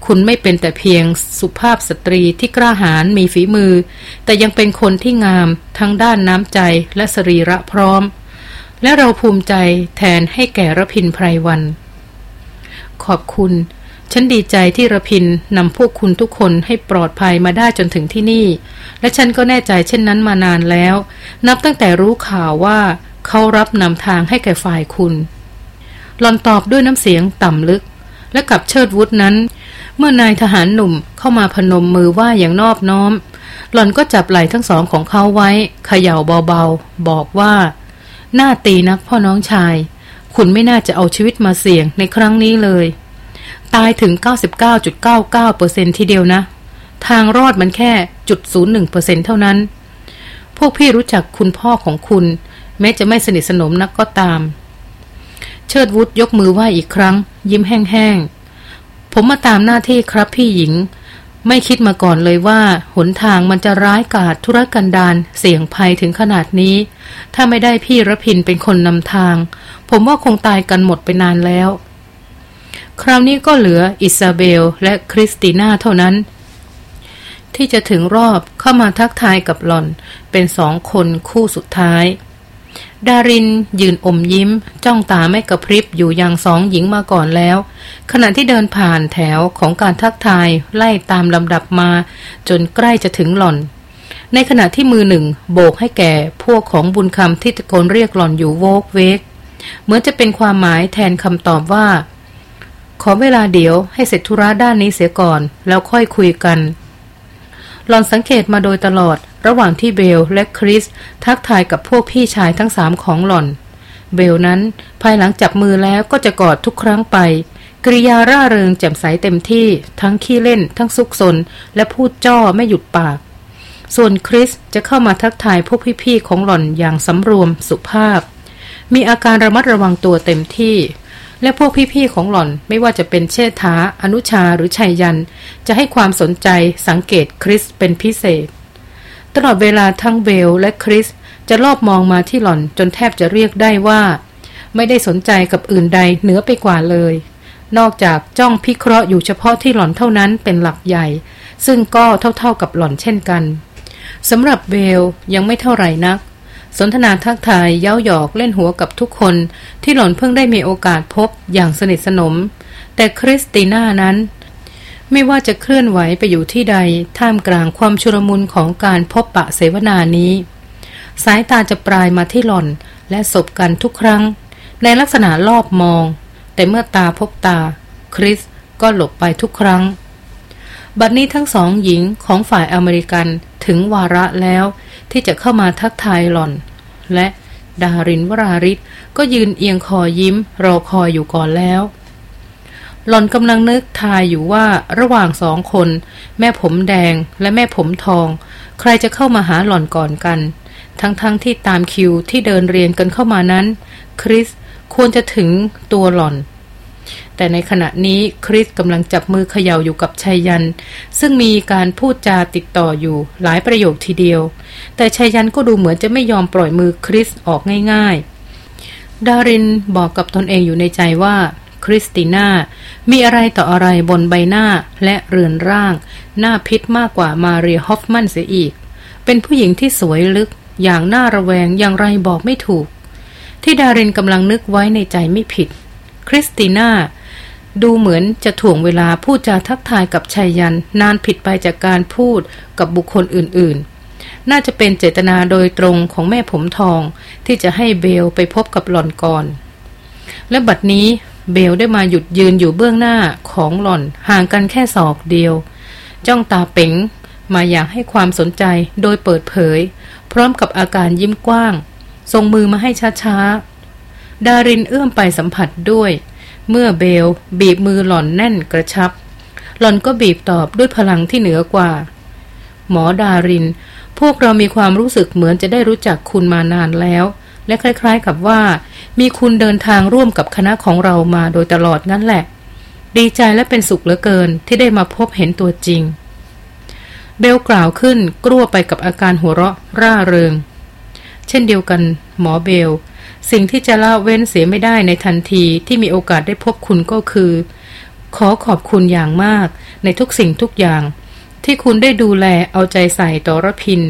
คุณไม่เป็นแต่เพียงสุภาพสตรีที่กล้าหาญมีฝีมือ แต่ยังเป็นคนที่งามทั้งด้านน้ำใจและสรีระพร้อม และเราภูมิใจแทนให้แก่ระพินไพรวัน ขอบคุณ ฉันดีใจที่ระพินนำพวกคุณทุกคนให้ปลอดภัยมาได้จนถึงที่นี่ และฉันก็แน่ใจเช่นนั้นมานานแล้ว นับตั้งแต่รู้ข่าวว่า เขารับนำทางให้แก่ฝ่ายคุณหลอนตอบด้วยน้ำเสียงต่ำลึก และกับเชิดวุฒนั้น เมื่อนายทหารหนุ่มเข้ามาพนมมือว่าอย่างนอบน้อม หลอนก็จับไหล่ทั้งสองของเขาไว้เขย่าเบาๆ บอกว่า หน้าตีนักพ่อน้องชาย คุณไม่น่าจะเอาชีวิตมาเสี่ยงในครั้งนี้เลย ตายถึง 99.99%ทีเดียวนะ ทางรอดมันแค่จุดศูนย์หนึ่งเปอร์เซ็นเท่านั้น พวกพี่รู้จักคุณพ่อของคุณ แม้จะไม่สนิทสนมนักก็ตาม เชิดวุฒยกมือไหว้อีกครั้ง ยิ้มแห้งๆผมมาตามหน้าที่ครับพี่หญิง ไม่คิดมาก่อนเลยว่า หนทางมันจะร้ายกาจทุรกันดารเสี่ยงภัยถึงขนาดนี้ ถ้าไม่ได้พี่รพินทร์เป็นคนนำทาง ผมว่าคงตายกันหมดไปนานแล้ว คราวนี้ก็เหลืออิซาเบลและคริสติน่าเท่านั้น ที่จะถึงรอบเข้ามาทักทายกับหล่อน เป็นสองคนคู่สุดท้าย ดารินยืนอมยิ้ม จ้องตาไม่กระพริบอยู่อย่างสองหญิงมาก่อนแล้ว ขณะที่เดินผ่านแถวของการทักทายไล่ตามลำดับมา จนใกล้จะถึงหล่อน ในขณะที่มือหนึ่ง โบกให้แก่พวกของบุญคำที่ตะโกนเรียกหล่อนอยู่โวกเวก เหมือนจะเป็นความหมายแทนคำตอบว่า ขอเวลาเดี๋ยวให้เสร็จธุระด้านนี้เสียก่อน แล้วค่อยคุยกัน หลอนสังเกตมาโดยตลอด ระหว่างที่เบลและคริส ทักทายกับพวกพี่ชายทั้งสามของหลอน เบลนั้นภายหลังจับมือแล้วก็จะกอดทุกครั้งไปกริยาร่าเริงแจ่มใสเต็มที่ ทั้งขี้เล่น ทั้งซุกซน และพูดจ้อไม่หยุดปาก ส่วนคริสจะเข้ามาทักทายพวกพี่ๆของหล่อนอย่างสำรวมสุภาพ มีอาการระมัดระวังตัวเต็มที่ และพวกพี่ๆของหล่อนไม่ว่าจะเป็นเชษฐา อนุชาหรือชัยยัน จะให้ความสนใจสังเกตคริสเป็นพิเศษ ตลอดเวลาทั้งเบลและคริสจะรอบมองมาที่หล่อนจนแทบจะเรียกได้ว่า ไม่ได้สนใจกับอื่นใดเหนือไปกว่าเลย นอกจากจ้องพิเคราะห์อยู่เฉพาะที่หล่อนเท่านั้นเป็นหลักใหญ่ ซึ่งก็เท่าๆกับหล่อนเช่นกันสำหรับเบลยังไม่เท่าไหร่นัก สนทนาทักทายเย้าหยอกเล่นหัวกับทุกคน ที่หล่อนเพิ่งได้มีโอกาสพบอย่างสนิทสนม แต่คริสติน่านั้น ไม่ว่าจะเคลื่อนไหวไปอยู่ที่ใด ท่ามกลางความชุลมุนของการพบปะเสวนานี้ สายตาจะปลายมาที่หล่อนและสบกันทุกครั้ง ในลักษณะรอบมอง แต่เมื่อตาพบตา คริสก็หลบไปทุกครั้ง บัดนี้ทั้งสองหญิงของฝ่ายอเมริกันถึงวาระแล้วที่จะเข้ามาทักทายหล่อน และดารินวราริศก็ยืนเอียงคอยิ้ม รอคอยอยู่ก่อนแล้ว หล่อนกำลังนึกทายอยู่ว่าระหว่างสองคน แม่ผมแดงและแม่ผมทอง ใครจะเข้ามาหาหล่อนก่อนกัน ทั้งๆทที่ตามคิวที่เดินเรียงกันเข้ามานั้น คริสควรจะถึงตัวหล่อน แต่ในขณะนี้คริสกำลังจับมือเขย่าอยู่กับชัยยัน ซึ่งมีการพูดจาติดต่ออยู่หลายประโยคทีเดียว แต่ชัยยันก็ดูเหมือนจะไม่ยอมปล่อยมือคริสออกง่ายๆ ดารินบอกกับตนเองอยู่ในใจว่าคริสติน่า มีอะไรต่ออะไรบนใบหน้าและเรือนร่าง น่าพิศมากกว่ามาเรียฮอฟมันเสียอีก เป็นผู้หญิงที่สวยลึก อย่างน่าระแวงอย่างไรบอกไม่ถูก ที่ดารินกำลังนึกไว้ในใจไม่ผิด คริสติน่า ดูเหมือนจะถ่วงเวลาพูดจาทักทายกับไชยยันต์ นานผิดไปจากการพูดกับบุคคลอื่นๆ น่าจะเป็นเจตนาโดยตรงของแม่ผมทอง ที่จะให้เบลไปพบกับหล่อนก่อน และบัดนี้เบลได้มาหยุดยืนอยู่เบื้องหน้าของหล่อนห่างกันแค่ศอกเดียว จ้องตาเป๋งมาอยากให้ความสนใจโดยเปิดเผย พร้อมกับอาการยิ้มกว้างส่งมือมาให้ช้าๆ ดารินเอื้อมไปสัมผัสด้วย เมื่อเบล บีบมือหล่อนแน่นกระชับ หล่อนก็บีบตอบด้วยพลังที่เหนือกว่า หมอดาริน พวกเรามีความรู้สึกเหมือนจะได้รู้จักคุณมานานแล้ว และคล้ายๆกับว่า มีคุณเดินทางร่วมกับคณะของเรามาโดยตลอดนั่นแหละ ดีใจและเป็นสุขเหลือเกินที่ได้มาพบเห็นตัวจริง เบลกล่าวขึ้นกลัวไปกับอาการหัวเราะร่าเริง เช่นเดียวกัน หมอเบล สิ่งที่จะละเว้นเสียไม่ได้ในทันทีที่มีโอกาสได้พบคุณก็คือ ขอขอบคุณอย่างมาก ในทุกสิ่งทุกอย่าง ที่คุณได้ดูแลเอาใจใส่ต่อรพิน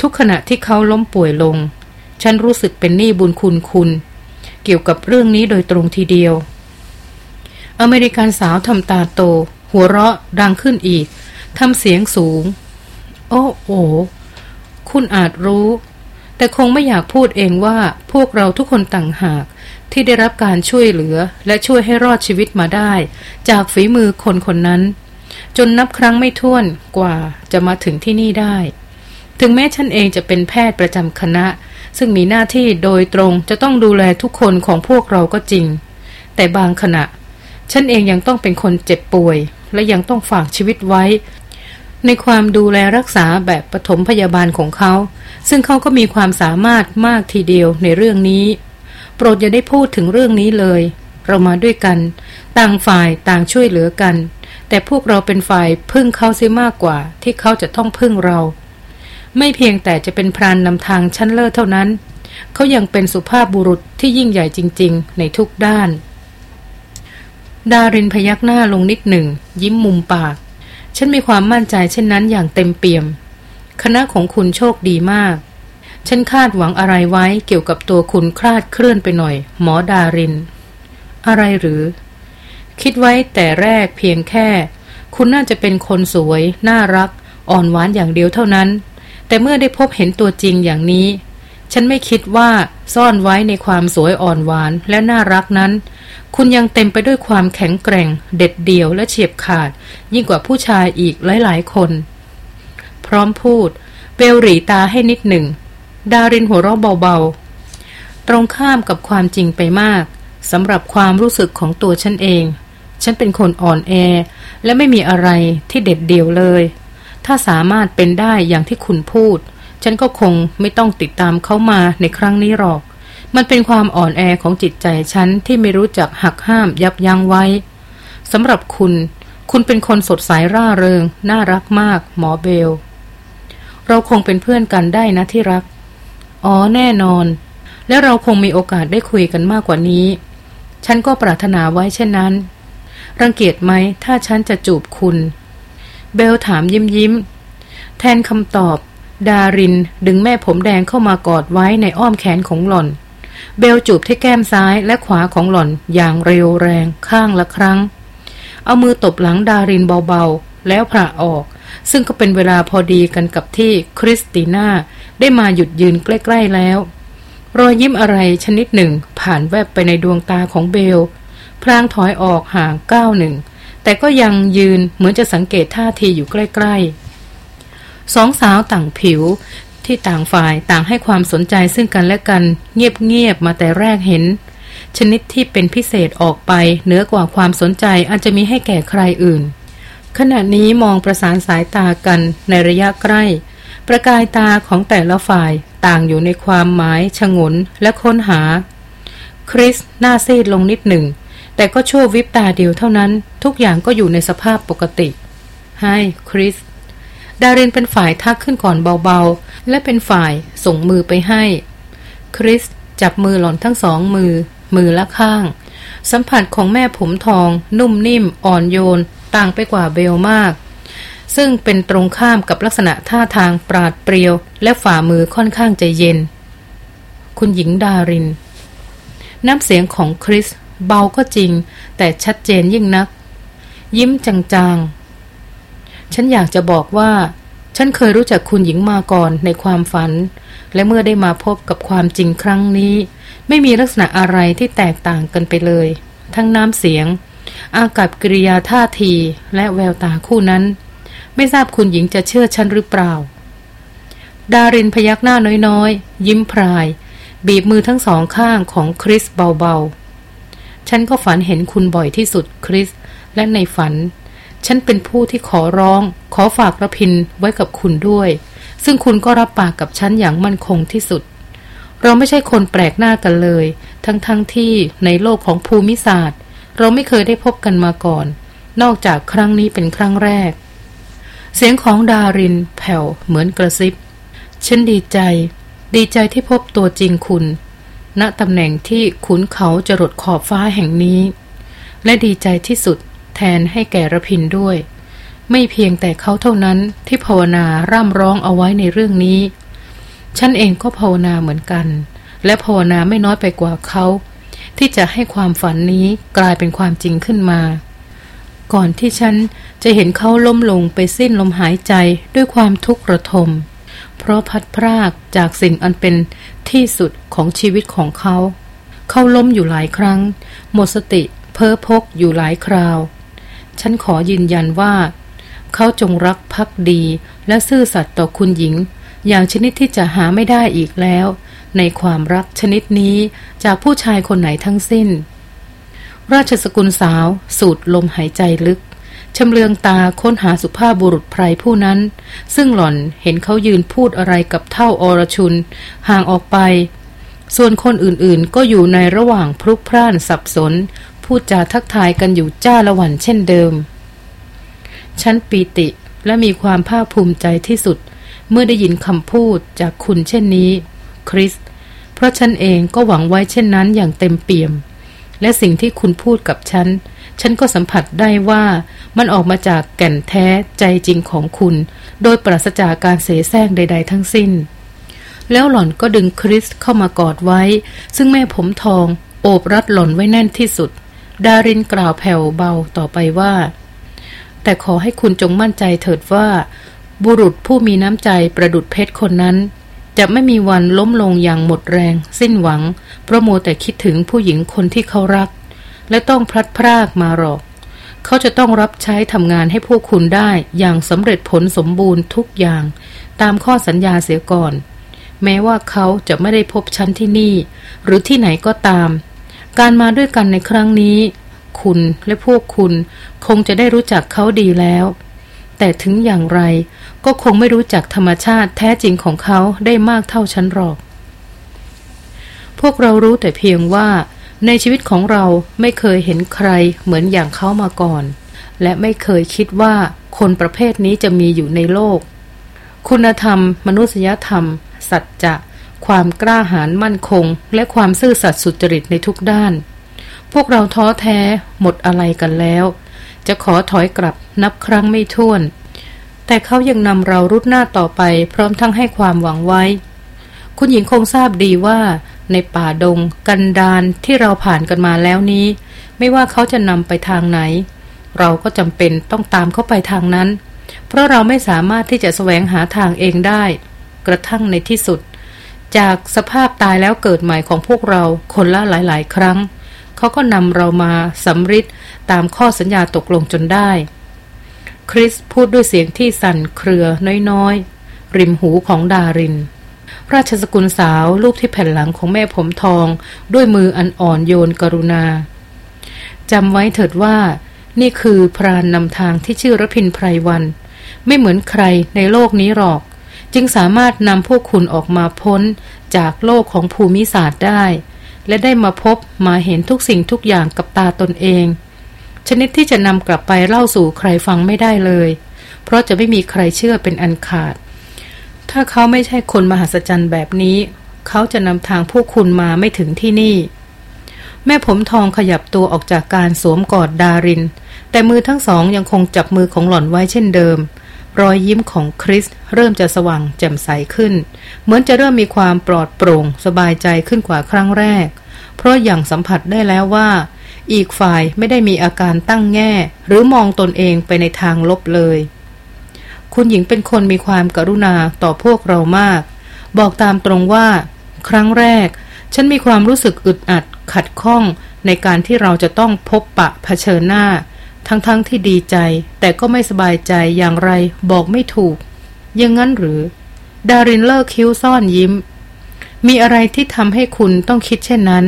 ทุกขณะที่เขาล้มป่วยลง ฉันรู้สึกเป็นหนี้บุญคุณคุณ เกี่ยวกับเรื่องนี้โดยตรงทีเดียว อเมริกันสาวทำตาโต หัวเราะดังขึ้นอีกทำเสียงสูง โอ้โอคุณอาจรู้ แต่คงไม่อยากพูดเองว่าพวกเราทุกคนต่างหาก ที่ได้รับการช่วยเหลือและช่วยให้รอดชีวิตมาได้ จากฝีมือคนคนนั้น จนนับครั้งไม่ถ้วนกว่าจะมาถึงที่นี่ได้ ถึงแม้ฉันเองจะเป็นแพทย์ประจำคณะ ซึ่งมีหน้าที่โดยตรงจะต้องดูแลทุกคนของพวกเราก็จริง แต่บางขณะ ฉันเองยังต้องเป็นคนเจ็บป่วย และยังต้องฝากชีวิตไว้ ในความดูแลรักษาแบบปฐมพยาบาลของเขา ซึ่งเขาก็มีความสามารถมากทีเดียวในเรื่องนี้ โปรดอย่าได้พูดถึงเรื่องนี้เลย เรามาด้วยกัน ต่างฝ่ายต่างช่วยเหลือกัน แต่พวกเราเป็นฝ่ายพึ่งเขาเสียมากกว่า ที่เขาจะต้องพึ่งเรา ไม่เพียงแต่จะเป็นพรานนำทางชั้นเลิศเท่านั้น เขายังเป็นสุภาพบุรุษที่ยิ่งใหญ่จริง ๆ ในทุกด้าน ดารินพยักหน้าลงนิดหนึ่ง ยิ้มมุมปาก ฉันมีความมั่นใจเช่นนั้นอย่างเต็มเปี่ยม คณะของคุณโชคดีมาก ฉันคาดหวังอะไรไว้เกี่ยวกับตัวคุณคลาดเคลื่อนไปหน่อย หมอดาริน อะไรหรือ คิดไว้แต่แรกเพียงแค่ คุณน่าจะเป็นคนสวย น่ารัก อ่อนหวานอย่างเดียวเท่านั้น แต่เมื่อได้พบเห็นตัวจริงอย่างนี้ ฉันไม่คิดว่าซ่อนไว้ในความสวยอ่อนหวานและน่ารักนั้น คุณยังเต็มไปด้วยความแข็งแกร่ง เด็ดเดี่ยวและเฉียบขาด ยิ่งกว่าผู้ชายอีกหลายๆคน พร้อมพูดเบลรีตาให้นิดหนึ่ง ดารินหัวเราะเบาๆ ตรงข้ามกับความจริงไปมากสำหรับความรู้สึกของตัวฉันเอง ฉันเป็นคนอ่อนแอ และไม่มีอะไรที่เด็ดเดี่ยวเลย ถ้าสามารถเป็นได้อย่างที่คุณพูด ฉันก็คงไม่ต้องติดตามเขามาในครั้งนี้หรอก มันเป็นความอ่อนแอของจิตใจฉันที่ไม่รู้จักหักห้ามยับยั้งไว้สำหรับคุณ คุณเป็นคนสดใสร่าเริง น่ารักมาก หมอเบล เราคงเป็นเพื่อนกันได้นะที่รัก อ๋อแน่นอน และเราคงมีโอกาสได้คุยกันมากกว่านี้ ฉันก็ปรารถนาไว้เช่นนั้น รังเกียจไหมถ้าฉันจะจูบคุณ เบลถามยิ้มยิ้มแทนคำตอบ ดารินดึงแม่ผมแดงเข้ามากอดไว้ในอ้อมแขนของหล่อน เบลจูบที่แก้มซ้ายและขวาของหล่อนอย่างเร็วแรงข้างละครั้ง เอามือตบหลังดารินเบาๆ แล้วผละออก ซึ่งก็เป็นเวลาพอดีกันกับที่คริสติน่าได้มาหยุดยืนใกล้ๆแล้ว รอยยิ้มอะไรชนิดหนึ่งผ่านแวบไปในดวงตาของเบล พลางถอยออกห่างก้าวหนึ่งแต่ก็ยังยืนเหมือนจะสังเกตท่าทีอยู่ใกล้ๆ สองสาวต่างผิว ที่ต่างฝ่ายต่างให้ความสนใจซึ่งกันและกัน เงียบๆมาแต่แรกเห็น ชนิดที่เป็นพิเศษออกไปเหนือกว่าความสนใจอาจจะมีให้แก่ใครอื่น ขณะนี้มองประสานสายตากันในระยะใกล้ ประกายตาของแต่ละฝ่ายต่างอยู่ในความหมายชงนและค้นหา คริสหน้าซีดลงนิดหนึ่ง แต่ก็ชั่ววิบตาเดียวเท่านั้น ทุกอย่างก็อยู่ในสภาพปกติให้คริส ดารินเป็นฝ่ายทักขึ้นก่อนเบาๆ และเป็นฝ่ายส่งมือไปให้ คริสจับมือหล่อนทั้งสองมือ มือละข้าง สัมผัสของแม่ผมทอง นุ่มนิ่ม อ่อนโยน ต่างไปกว่าเบลมาก ซึ่งเป็นตรงข้ามกับลักษณะท่าทางปราดเปรียว และฝ่ามือค่อนข้างใจเย็น คุณหญิงดาริน น้ำเสียงของคริสเบาก็จริง แต่ชัดเจนยิ่งนัก ยิ้มจางๆ ฉันอยากจะบอกว่า ฉันเคยรู้จักคุณหญิงมาก่อนในความฝัน และเมื่อได้มาพบกับความจริงครั้งนี้ ไม่มีลักษณะอะไรที่แตกต่างกันไปเลย ทั้งน้ำเสียง อากับกิริยาท่าที และแววตาคู่นั้น ไม่ทราบคุณหญิงจะเชื่อฉันหรือเปล่า ดารินพยักหน้าน้อยๆ ยิ้มพราย บีบมือทั้งสองข้างของคริสเบาๆฉันก็ฝันเห็นคุณบ่อยที่สุดคริส และในฝัน ฉันเป็นผู้ที่ขอร้อง ขอฝากระพินไว้กับคุณด้วย ซึ่งคุณก็รับปากกับฉันอย่างมั่นคงที่สุด เราไม่ใช่คนแปลกหน้ากันเลย ทั้งๆทที่ในโลกของภูมิศาสตร์ เราไม่เคยได้พบกันมาก่อน นอกจากครั้งนี้เป็นครั้งแรก เสียงของดารินแผ่วเหมือนกระซิบ ฉันดีใจ ดีใจที่พบตัวจริงคุณ ณตำแหน่งที่ขุนเขาจะรดขอบฟ้าแห่งนี้ และดีใจที่สุด แทนให้แก่ระพินด้วย ไม่เพียงแต่เขาเท่านั้นที่ภาวนาร่ำร้องเอาไว้ในเรื่องนี้ ฉันเองก็ภาวนาเหมือนกัน และภาวนาไม่น้อยไปกว่าเขา ที่จะให้ความฝันนี้กลายเป็นความจริงขึ้นมา ก่อนที่ฉันจะเห็นเขาล้มลงไปสิ้นลมหายใจด้วยความทุกข์ระทม เพราะพัดพรากจากสิ่งอันเป็นที่สุดของชีวิตของเขา เขาล้มอยู่หลายครั้ง หมดสติเพ้อพกอยู่หลายคราว ฉันขอยืนยันว่า เขาจงรักภักดีและซื่อสัตย์ต่อคุณหญิง อย่างชนิดที่จะหาไม่ได้อีกแล้ว ในความรักชนิดนี้จากผู้ชายคนไหนทั้งสิ้น ราชสกุลสาว สูดลมหายใจลึกชำเลืองตาค้นหาสุภาพบุรุษไพรผู้นั้น ซึ่งหล่อนเห็นเขายืนพูดอะไรกับเท่าอรชุน ห่างออกไป ส่วนคนอื่นๆ ก็อยู่ในระหว่างพลุกพล่านสับสน พูดจาทักทายกันอยู่จ้าละวันเช่นเดิม ฉันปีติและมีความภาคภูมิใจที่สุด เมื่อได้ยินคำพูดจากคุณเช่นนี้ คริส เพราะฉันเองก็หวังไว้เช่นนั้นอย่างเต็มเปี่ยม และสิ่งที่คุณพูดกับฉัน ฉันก็สัมผัสได้ว่ามันออกมาจากแก่นแท้ใจจริงของคุณ โดยปราศจากการเสแสร้งใด ๆ ทั้งสิ้น แล้วหล่อนก็ดึงคริสเข้ามากอดไว้ ซึ่งแม่ผมทอง โอบรัดหล่อนไว้แน่นที่สุด ดารินกล่าวแผ่วเบาต่อไปว่า แต่ขอให้คุณจงมั่นใจเถิดว่า บุรุษผู้มีน้ำใจประดุดเพชรคนนั้น จะไม่มีวันล้มลงอย่างหมดแรง สิ้นหวัง เพราะโมแต่คิดถึงผู้หญิงคนที่เขารัก และต้องพลัดพรากมาหรอก เขาจะต้องรับใช้ทำงานให้พวกคุณได้อย่างสำเร็จผลสมบูรณ์ทุกอย่าง ตามข้อสัญญาเสียก่อนแม้ว่าเขาจะไม่ได้พบฉันที่นี่ หรือที่ไหนก็ตาม การมาด้วยกันในครั้งนี้ คุณและพวกคุณคงจะได้รู้จักเขาดีแล้ว แต่ถึงอย่างไรก็คงไม่รู้จักธรรมชาติแท้จริงของเขาได้มากเท่าฉันหรอก พวกเรารู้แต่เพียงว่าในชีวิตของเราไม่เคยเห็นใครเหมือนอย่างเขามาก่อน และไม่เคยคิดว่าคนประเภทนี้จะมีอยู่ในโลก คุณธรรม มนุษยธรรม สัจจะ ความกล้าหาญมั่นคง และความซื่อสัตย์สุจริตในทุกด้าน พวกเราท้อแท้หมดอะไรกันแล้ว จะขอถอยกลับนับครั้งไม่ถ้วน แต่เขายังนำเรารุดหน้าต่อไป พร้อมทั้งให้ความหวังไว้ คุณหญิงคงทราบดีว่า ในป่าดง กันดานที่เราผ่านกันมาแล้วนี้ ไม่ว่าเขาจะนำไปทางไหน เราก็จำเป็นต้องตามเขาไปทางนั้น เพราะเราไม่สามารถที่จะแสวงหาทางเองได้ กระทั่งในที่สุด จากสภาพตายแล้วเกิดใหม่ของพวกเราคนละหลาย ๆ ครั้ง เขาก็นำเรามาสำริดตามข้อสัญญาตกลงจนได้ คริสพูดด้วยเสียงที่สั่นเครือน้อยๆ ริมหูของดาริน ราชสกุลสาวรูปที่แผ่นหลังของแม่ผมทอง ด้วยมืออันอ่อนโยนกรุณาจำไว้เถิดว่า นี่คือพรานนำทางที่ชื่อรพินไพรวัน ไม่เหมือนใครในโลกนี้หรอก จึงสามารถนำพวกคุณออกมาพ้นจากโลกของภูมิศาสตร์ได้ และได้มาพบมาเห็นทุกสิ่งทุกอย่างกับตาตนเอง ชนิดที่จะนำกลับไปเล่าสู่ใครฟังไม่ได้เลย เพราะจะไม่มีใครเชื่อเป็นอันขาด ถ้าเขาไม่ใช่คนมหัศจรรย์แบบนี้ เขาจะนำทางพวกคุณมาไม่ถึงที่นี่ แม่ผมทองขยับตัวออกจากการสวมกอดดาริน แต่มือทั้งสองยังคงจับมือของหล่อนไว้เช่นเดิม รอยยิ้มของคริสเริ่มจะสว่างแจ่มใสขึ้น เหมือนจะเริ่มมีความปลอดโปร่งสบายใจขึ้นกว่าครั้งแรก เพราะอย่างสัมผัสได้แล้วว่า อีกฝ่ายไม่ได้มีอาการตั้งแง่ หรือมองตนเองไปในทางลบเลย คุณหญิงเป็นคนมีความกรุณาต่อพวกเรามาก บอกตามตรงว่า ครั้งแรก ฉันมีความรู้สึกอึดอัดขัดข้องในการที่เราจะต้องพบปะเผชิญหน้า ทั้งๆทที่ดีใจ แต่ก็ไม่สบายใจอย่างไรบอกไม่ถูก ยังงั้นหรือ ดารินเลิกคิ้วซ่อนยิ้ม มีอะไรที่ทำให้คุณต้องคิดเช่นนั้น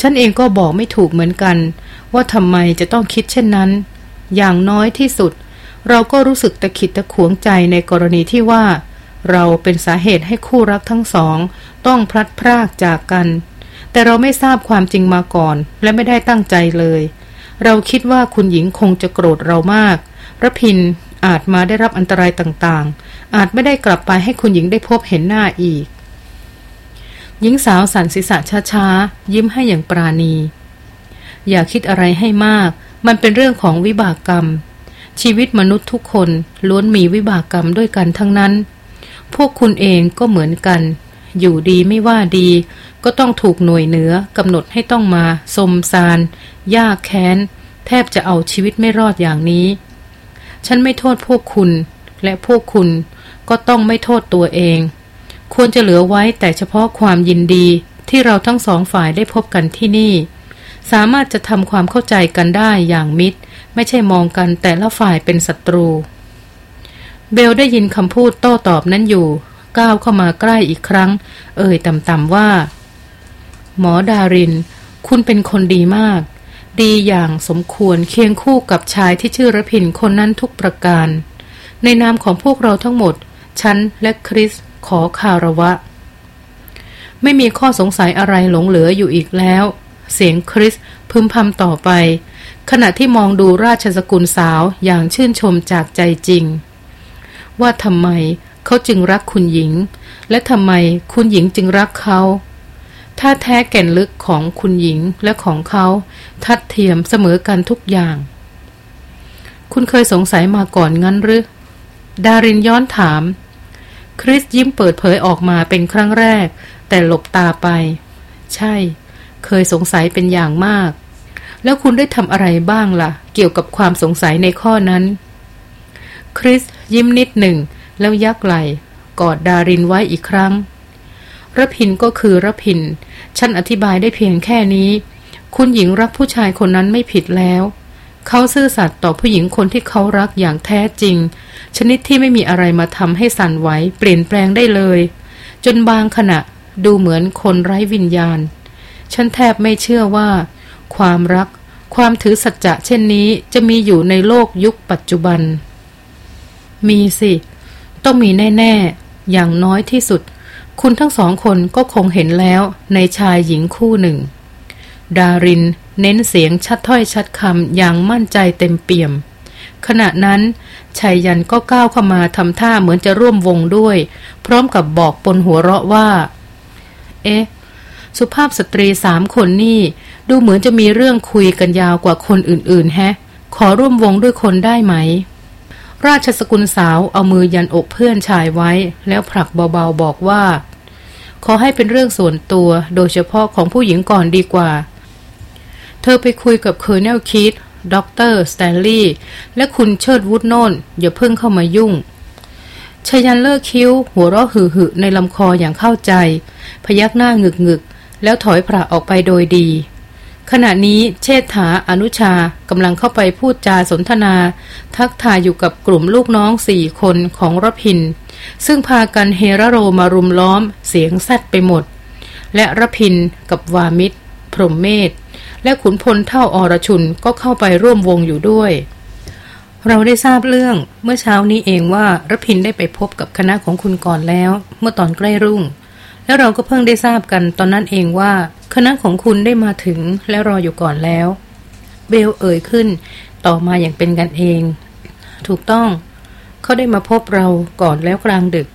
ฉันเองก็บอกไม่ถูกเหมือนกัน ว่าทำไมจะต้องคิดเช่นนั้น อย่างน้อยที่สุด เราก็รู้สึกตะขิดตะขวงใจในกรณีที่ว่า เราเป็นสาเหตุให้คู่รักทั้งสอง ต้องพลัดพรากจากกัน แต่เราไม่ทราบความจริงมาก่อน และไม่ได้ตั้งใจเลย เราคิดว่าคุณหญิงคงจะโกรธเรามากระพินอาจมาได้รับอันตรายต่างๆ อาจไม่ได้กลับไปให้คุณหญิงได้พบเห็นหน้าอีก หญิงสาวสันศีษะช้าๆ ยิ้มให้อย่างปราณี อย่าคิดอะไรให้มาก มันเป็นเรื่องของวิบากกรรม ชีวิตมนุษย์ทุกคนล้วนมีวิบากกรรมด้วยกันทั้งนั้น พวกคุณเองก็เหมือนกัน อยู่ดีไม่ว่าดี ก็ต้องถูกหน่วยเหนือกำหนดให้ต้องมาสมซาน ยากแค้น แทบจะเอาชีวิตไม่รอดอย่างนี้ ฉันไม่โทษพวกคุณ และพวกคุณก็ต้องไม่โทษตัวเอง ควรจะเหลือไว้แต่เฉพาะความยินดีที่เราทั้งสองฝ่ายได้พบกันที่นี่ สามารถจะทำความเข้าใจกันได้อย่างมิตร ไม่ใช่มองกันแต่ละฝ่ายเป็นศัตรู เบลได้ยินคำพูดโต้ตอบนั้นอยู่ ก้าวเข้ามาใกล้อีกครั้ง เอ่ยต่ำๆว่า หมอดาริน คุณเป็นคนดีมาก ดีอย่างสมควรเคียงคู่กับชายที่ชื่อระพินคนนั้นทุกประการ ในนามของพวกเราทั้งหมด ฉันและคริสขอคารวะ ไม่มีข้อสงสัยอะไรหลงเหลืออยู่อีกแล้ว เสียงคริสพึมพำต่อไป ขณะที่มองดูราชสกุลสาวอย่างชื่นชมจากใจจริง ว่าทำไม เขาจึงรักคุณหญิง และทำไมคุณหญิงจึงรักเขาถ้าแท้แก่นลึกของคุณหญิงและของเขาทัดเทียมเสมอกันทุกอย่าง คุณเคยสงสัยมาก่อนงั้นหรือ ดารินย้อนถาม คริสยิ้มเปิดเผยออกมาเป็นครั้งแรก แต่หลบตาไป ใช่ เคยสงสัยเป็นอย่างมาก แล้วคุณได้ทำอะไรบ้างละ่ะ เกี่ยวกับความสงสัยในข้อนั้น คริสยิ้มนิดหนึ่ง แล้วยักไหลกอดดารินไว้อีกครั้งระพินก็คือระพิน ฉันอธิบายได้เพียงแค่นี้ คุณหญิงรักผู้ชายคนนั้นไม่ผิดแล้ว เขาซื่อสัตย์ต่อผู้หญิงคนที่เขารักอย่างแท้จริง ชนิดที่ไม่มีอะไรมาทำให้สั่นไหวเปลี่ยนแปลงได้เลย จนบางขณะดูเหมือนคนไร้วิญญาณ ฉันแทบไม่เชื่อว่า ความรัก ความถือสัจจะเช่นนี้จะมีอยู่ในโลกยุคปัจจุบัน มีสิ ต้องมีแน่ ๆ อย่างน้อยที่สุด คุณทั้งสองคนก็คงเห็นแล้วในชายหญิงคู่หนึ่ง ดารินเน้นเสียงชัดถ้อยชัดคำอย่างมั่นใจเต็มเปี่ยม ขณะนั้นชายยันก็ก้าวเข้ามาทำท่าเหมือนจะร่วมวงด้วย พร้อมกับบอกปนหัวเราะว่า เอ๊ะ สุภาพสตรีสามคนนี่ ดูเหมือนจะมีเรื่องคุยกันยาวกว่าคนอื่นๆ แฮะ ขอร่วมวงด้วยคนได้ไหม ราชสกุลสาวเอามือยันอกเพื่อนชายไว้ แล้วผลักเบาๆบอกว่า ขอให้เป็นเรื่องส่วนตัวโดยเฉพาะของผู้หญิงก่อนดีกว่า เธอไปคุยกับ Colonel คีต ด็อกเตอร์สแตนลีย์และคุณเชิดวุธโน่นอย่าเพิ่งเข้ามายุ่งไชยยันต์เลิกคิ้ว หัวเราะหึๆในลำคออย่างเข้าใจ พยักหน้าหงึกหงึกแล้วถอยผละออกไปโดยดี ขณะนี้เชษฐาอนุชากำลังเข้าไปพูดจาสนทนา ทักทายอยู่กับกลุ่มลูกน้องสี่คนของรพินทร์ ซึ่งพากันเฮละโลมารุมล้อมเสียงแซดไปหมด และรพินกับวามิตร พรหมเมธและขุนพลเท่าอรชุนก็เข้าไปร่วมวงอยู่ด้วย เราได้ทราบเรื่องเมื่อเช้านี้เองว่ารพินได้ไปพบกับคณะของคุณก่อนแล้ว เมื่อตอนใกล้รุ่ง แล้วเราก็เพิ่งได้ทราบกันตอนนั้นเองว่า คณะของคุณได้มาถึงและรออยู่ก่อนแล้ว เบลเอ่ยขึ้น ต่อมาอย่างเป็นกันเอง ถูกต้อง เขาได้มาพบเราก่อนแล้วกลางดึก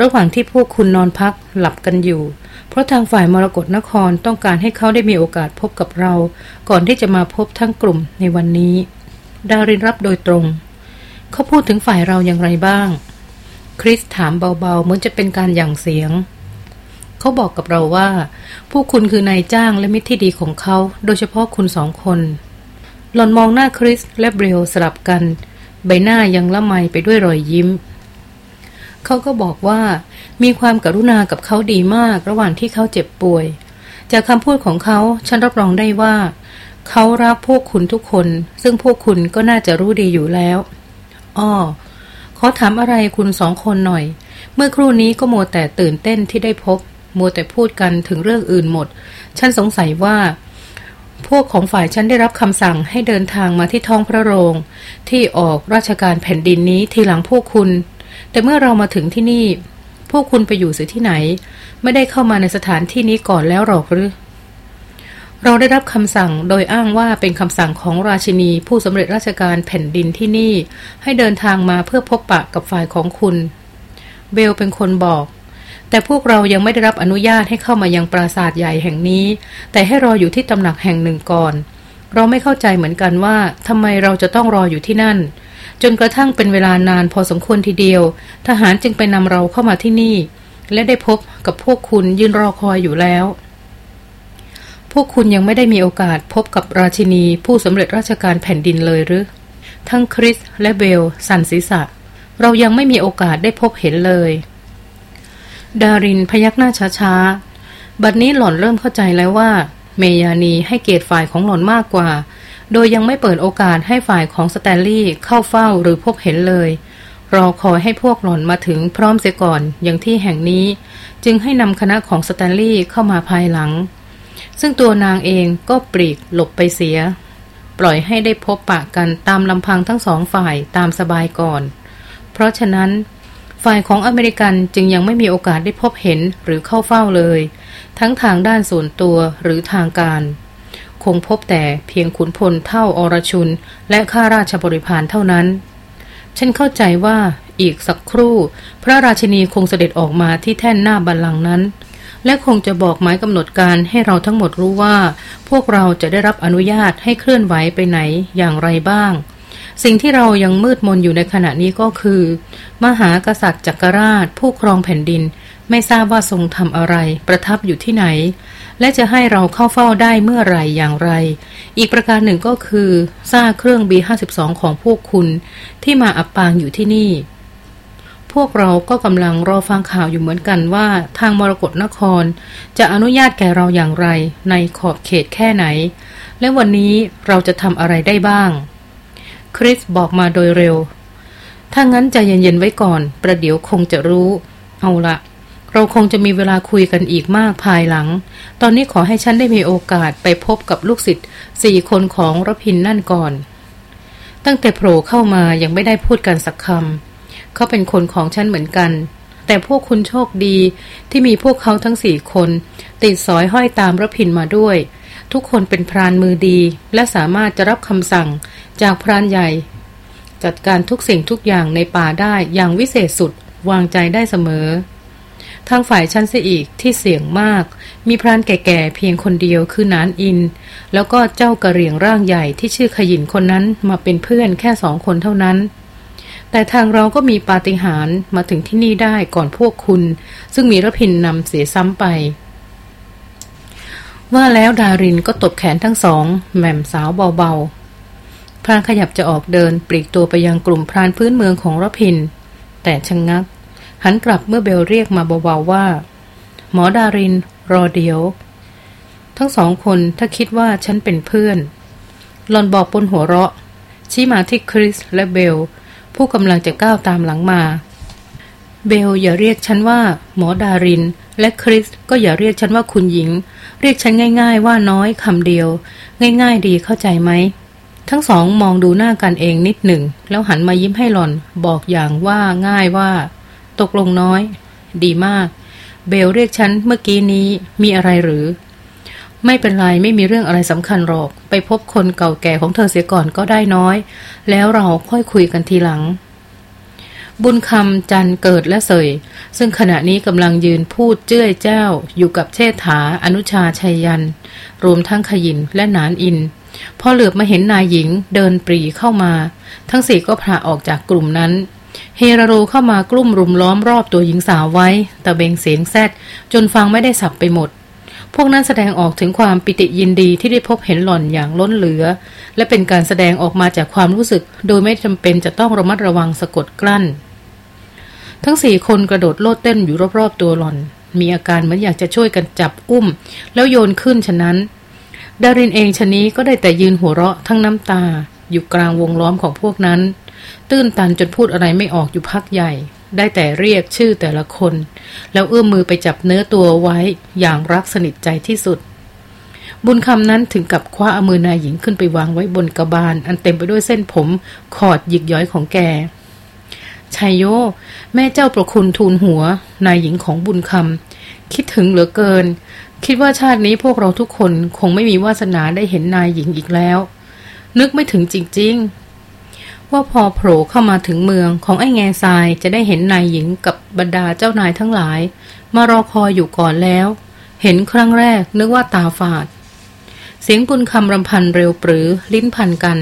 ระหว่างที่พวกคุณนอนพักหลับกันอยู่ เพราะทางฝ่ายมรกรนครต้องการให้เขาได้มีโอกาสพบกับเรา ก่อนที่จะมาพบทั้งกลุ่มในวันนี้ ดารินรับโดยตรง เขาพูดถึงฝ่ายเราอย่างไรบ้าง คริสถามเบาๆเหมือนจะเป็นการหยั่งเสียง เขาบอกกับเราว่า ผู้คุณคือนายจ้างและมิตรที่ดีของเขา โดยเฉพาะคุณสองคน หลอนมองหน้าคริสและเบลสลับกัน ใบหน้ายังละไมไปด้วยรอยยิ้ม เขาก็บอกว่า มีความกรุณากับเขาดีมากระหว่างที่เขาเจ็บป่วย จากคำพูดของเขาฉันรับรองได้ว่า เขารักพวกคุณทุกคน ซึ่งพวกคุณก็น่าจะรู้ดีอยู่แล้วอ้อขอถามอะไรคุณสองคนหน่อย เมื่อครู่นี้ก็โมแต่ตื่นเต้นที่ได้พบ โมแต่พูดกันถึงเรื่องอื่นหมด ฉันสงสัยว่า พวกของฝ่ายฉันได้รับคำสั่งให้เดินทางมาที่ท้องพระโรง ที่ออกราชการแผ่นดินนี้ทีหลังพวกคุณ แต่เมื่อเรามาถึงที่นี่ พวกคุณไปอยู่สียที่ไหน ไม่ได้เข้ามาในสถานที่นี้ก่อนแล้วหรอกหรือเราได้รับคำสั่งโดยอ้างว่าเป็นคำสั่งของราชินีผู้สำเร็จราชการแผ่นดินที่นี่ ให้เดินทางมาเพื่อพบปะกับฝ่ายของคุณ เบลเป็นคนบอก แต่พวกเรายังไม่ได้รับอนุญาตให้เข้ามายังปราสาทใหญ่แห่งนี้ แต่ให้รออยู่ที่ตำหนักแห่งหนึ่งก่อน เราไม่เข้าใจเหมือนกันว่าทำไมเราจะต้องรออยู่ที่นั่น จนกระทั่งเป็นเวลานานพอสมควรทีเดียว ทหารจึงไปนำเราเข้ามาที่นี่ และได้พบกับพวกคุณยืนรอคอยอยู่แล้ว พวกคุณยังไม่ได้มีโอกาสพบกับราชินีผู้สำเร็จราชการแผ่นดินเลยหรือทั้งคริสและเบลสันศีษะ เรายังไม่มีโอกาสได้พบเห็นเลย ดารินพยักหน้าช้าๆ บัดนี้หล่อนเริ่มเข้าใจแล้วว่า เมยานีให้เกียรติฝ่ายของหล่อนมากกว่า โดยยังไม่เปิดโอกาสให้ฝ่ายของสแตนลีย์เข้าเฝ้าหรือพบเห็นเลย รอคอยให้พวกหล่อนมาถึงพร้อมเสียก่อนอย่างที่แห่งนี้ จึงให้นำคณะของสแตนลีย์เข้ามาภายหลัง ซึ่งตัวนางเองก็ปลีกหลบไปเสีย ปล่อยให้ได้พบปะกันตามลำพังทั้งสองฝ่ายตามสบายก่อน เพราะฉะนั้น ฝ่ายของอเมริกันจึงยังไม่มีโอกาสได้พบเห็นหรือเข้าเฝ้าเลย ทั้งทางด้านส่วนตัวหรือทางการ คงพบแต่เพียงขุนพลเท่าอรชุน และข้าราชบริพารเท่านั้น ฉันเข้าใจว่าอีกสักครู่ พระราชินีคงเสด็จออกมาที่แท่นหน้าบัลลังก์นั้น และคงจะบอกหมายกำหนดการให้เราทั้งหมดรู้ว่า พวกเราจะได้รับอนุญาตให้เคลื่อนไหวไปไหนอย่างไรบ้าง สิ่งที่เรายังมืดมนอยู่ในขณะนี้ก็คือ มหากษัตริย์จักรราช ผู้ครองแผ่นดิน ไม่ทราบว่าทรงทำอะไร ประทับอยู่ที่ไหน และจะให้เราเข้าเฝ้าได้เมื่อไรอย่างไร อีกประการหนึ่งก็คือซากเครื่อง B52 ของพวกคุณที่มาอับปางอยู่ที่นี่ พวกเราก็กำลังรอฟังข่าวอยู่เหมือนกันว่าทางมรกรนคร จะอนุญาตแก่เราอย่างไร ในขอบเขตแค่ไหน และวันนี้เราจะทำอะไรได้บ้าง คริสบอกมาโดยเร็ว ถ้างั้นใจเย็นๆไว้ก่อน ประเดี๋ยวคงจะรู้ เอาละเราคงจะมีเวลาคุยกันอีกมากภายหลัง ตอนนี้ขอให้ฉันได้มีโอกาสไปพบกับลูกศิษย์สี่คนของรพินนั่นก่อน ตั้งแต่โผล่เข้ามายังไม่ได้พูดกันสักคำเขาเป็นคนของฉันเหมือนกัน แต่พวกคุณโชคดีที่มีพวกเขาทั้งสี่คน ติดสอยห้อยตามรพินมาด้วย ทุกคนเป็นพรานมือดี และสามารถจะรับคำสั่งจากพรานใหญ่ จัดการทุกสิ่งทุกอย่างในป่าได้อย่างวิเศษสุดวางใจได้เสมอ ทางฝ่ายชั้นเสียอีกที่เสี่ยงมาก มีพรานแก่ๆเพียงคนเดียวคือนานอิน แล้วก็เจ้ากระเหรียงร่างใหญ่ที่ชื่อขยินคนนั้นมาเป็นเพื่อนแค่สองคนเท่านั้นแแต่ทางเราก็มีปาฏิหาริย์มาถึงที่นี่ได้ก่อนพวกคุณ ซึ่งมีระพินนำเสียซ้ำไป ว่าแล้วดารินก็ตบแขนทั้งสอง แหม่มสาวเบาๆ พรางขยับจะออกเดินปลีกตัวไปยังกลุ่มพรานพื้นเมืองของรพิน แต่ชะงงัก หันกลับเมื่อเบลเรียกมาเบาๆว่า หมอดาริน รอเดียว ทั้งสองคนถ้าคิดว่าฉันเป็นเพื่อน หลอนบอกบนหัวเราะ ชี้มาที่คริสและเบล ผู้กำลังจะก้าวตามหลังมา เบลอย่าเรียกฉันว่า หมอดาริน และคริสก็อย่าเรียกฉันว่าคุณหญิง เรียกฉันง่าย ๆ ว่าน้อยคำเดียว ง่าย ๆ ดีเข้าใจไหม ทั้งสองมองดูหน้ากันเองนิดหนึ่ง แล้วหันมายิ้มให้หล่อน บอกอย่างว่าง่ายว่า ตกลงน้อย ดีมาก เบลเรียกฉันเมื่อกี้นี้มีอะไรหรือ ไม่เป็นไรไม่มีเรื่องอะไรสำคัญหรอก ไปพบคนเก่าแก่ของเธอเสียก่อนก็ได้น้อย แล้วเราค่อยคุยกันทีหลัง บุญคำจันเกิดและเสย ซึ่งขณะนี้กำลังยืนพูดเจ้ยเจ้า อยู่กับเชษฐา อนุชาชัยยัน รวมทั้งขยินและนานอิน พอเหลือบมาเห็นนายหญิงเดินปรีเข้ามา ทั้งสี่ก็พาออกจากกลุ่มนั้น เฮราโรเข้ามากลุ่มรุมล้อมรอบตัวหญิงสาวไว้ ตะเบงเสียงแซดจนฟังไม่ได้สับไปหมด พวกนั้นแสดงออกถึงความปิติยินดีที่ได้พบเห็นหล่อนอย่างล้นเหลือ และเป็นการแสดงออกมาจากความรู้สึก โดยไม่จำเป็นจะต้องระมัดระวังสะกดกลั้น ทั้งสี่คนกระโดดโลดเต้นอยู่รอบๆตัวหล่อน มีอาการเหมือนอยากจะช่วยกันจับอุ้ม แล้วโยนขึ้นฉะนั้น ดารินเองชะนี้ก็ได้แต่ยืนหัวเราะทั้งน้ำตา อยู่กลางวงล้อมของพวกนั้น ตื้นตันจนพูดอะไรไม่ออกอยู่พักใหญ่ ได้แต่เรียกชื่อแต่ละคน แล้วเอื้อมมือไปจับเนื้อตัวไว้อย่างรักสนิทใจที่สุด บุญคำนั้นถึงกับคว้าอามือนายหญิงขึ้นไปวางไว้บนกระบาล อันเต็มไปด้วยเส้นผมขอดหยิกย้อยของแกชัยโย แม่เจ้าประคุณทูลหัว นายหญิงของบุญคำคิดถึงเหลือเกิน คิดว่าชาตินี้พวกเราทุกคนคงไม่มีวาสนาได้เห็นนายหญิงอีกแล้ว นึกไม่ถึงจริงๆ ว่าพอโผล่เข้ามาถึงเมืองของไอ้แง่ทรายจะได้เห็นนายหญิงกับบรรดาเจ้านายทั้งหลาย มารอคอยอยู่ก่อนแล้ว เห็นครั้งแรกนึกว่าตาฝาด เสียงบุญคำรำพันเร็วปรือลิ้นพันกัน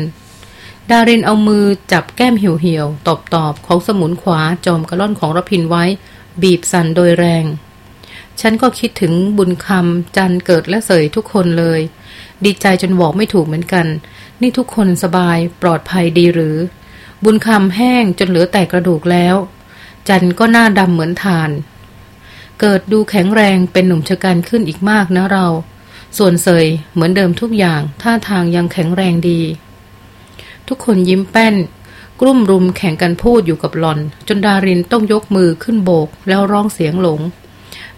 ดารินเอามือจับแก้มเหี่ยวๆ ตอบๆของสมุนขวาจอมกระล่อนของรพินไว้ บีบสั่นโดยแรง ฉันก็คิดถึงบุญคำจันเกิดและเสยทุกคนเลย ดีใจจนบอกไม่ถูกเหมือนกัน นี่ทุกคนสบายปลอดภัยดีหรือ บุญคำแห้งจนเหลือแต่กระดูกแล้ว จันก็หน้าดำเหมือนทาน เกิดดูแข็งแรงเป็นหนุ่มชะกันขึ้นอีกมากนะเรา ส่วนเสยเหมือนเดิมทุกอย่างท่าทางยังแข็งแรงดี ทุกคนยิ้มแป้น กลุ่มรุมแข่งกันพูดอยู่กับหลอน จนดารินต้องยกมือขึ้นโบกแล้วร้องเสียงหลง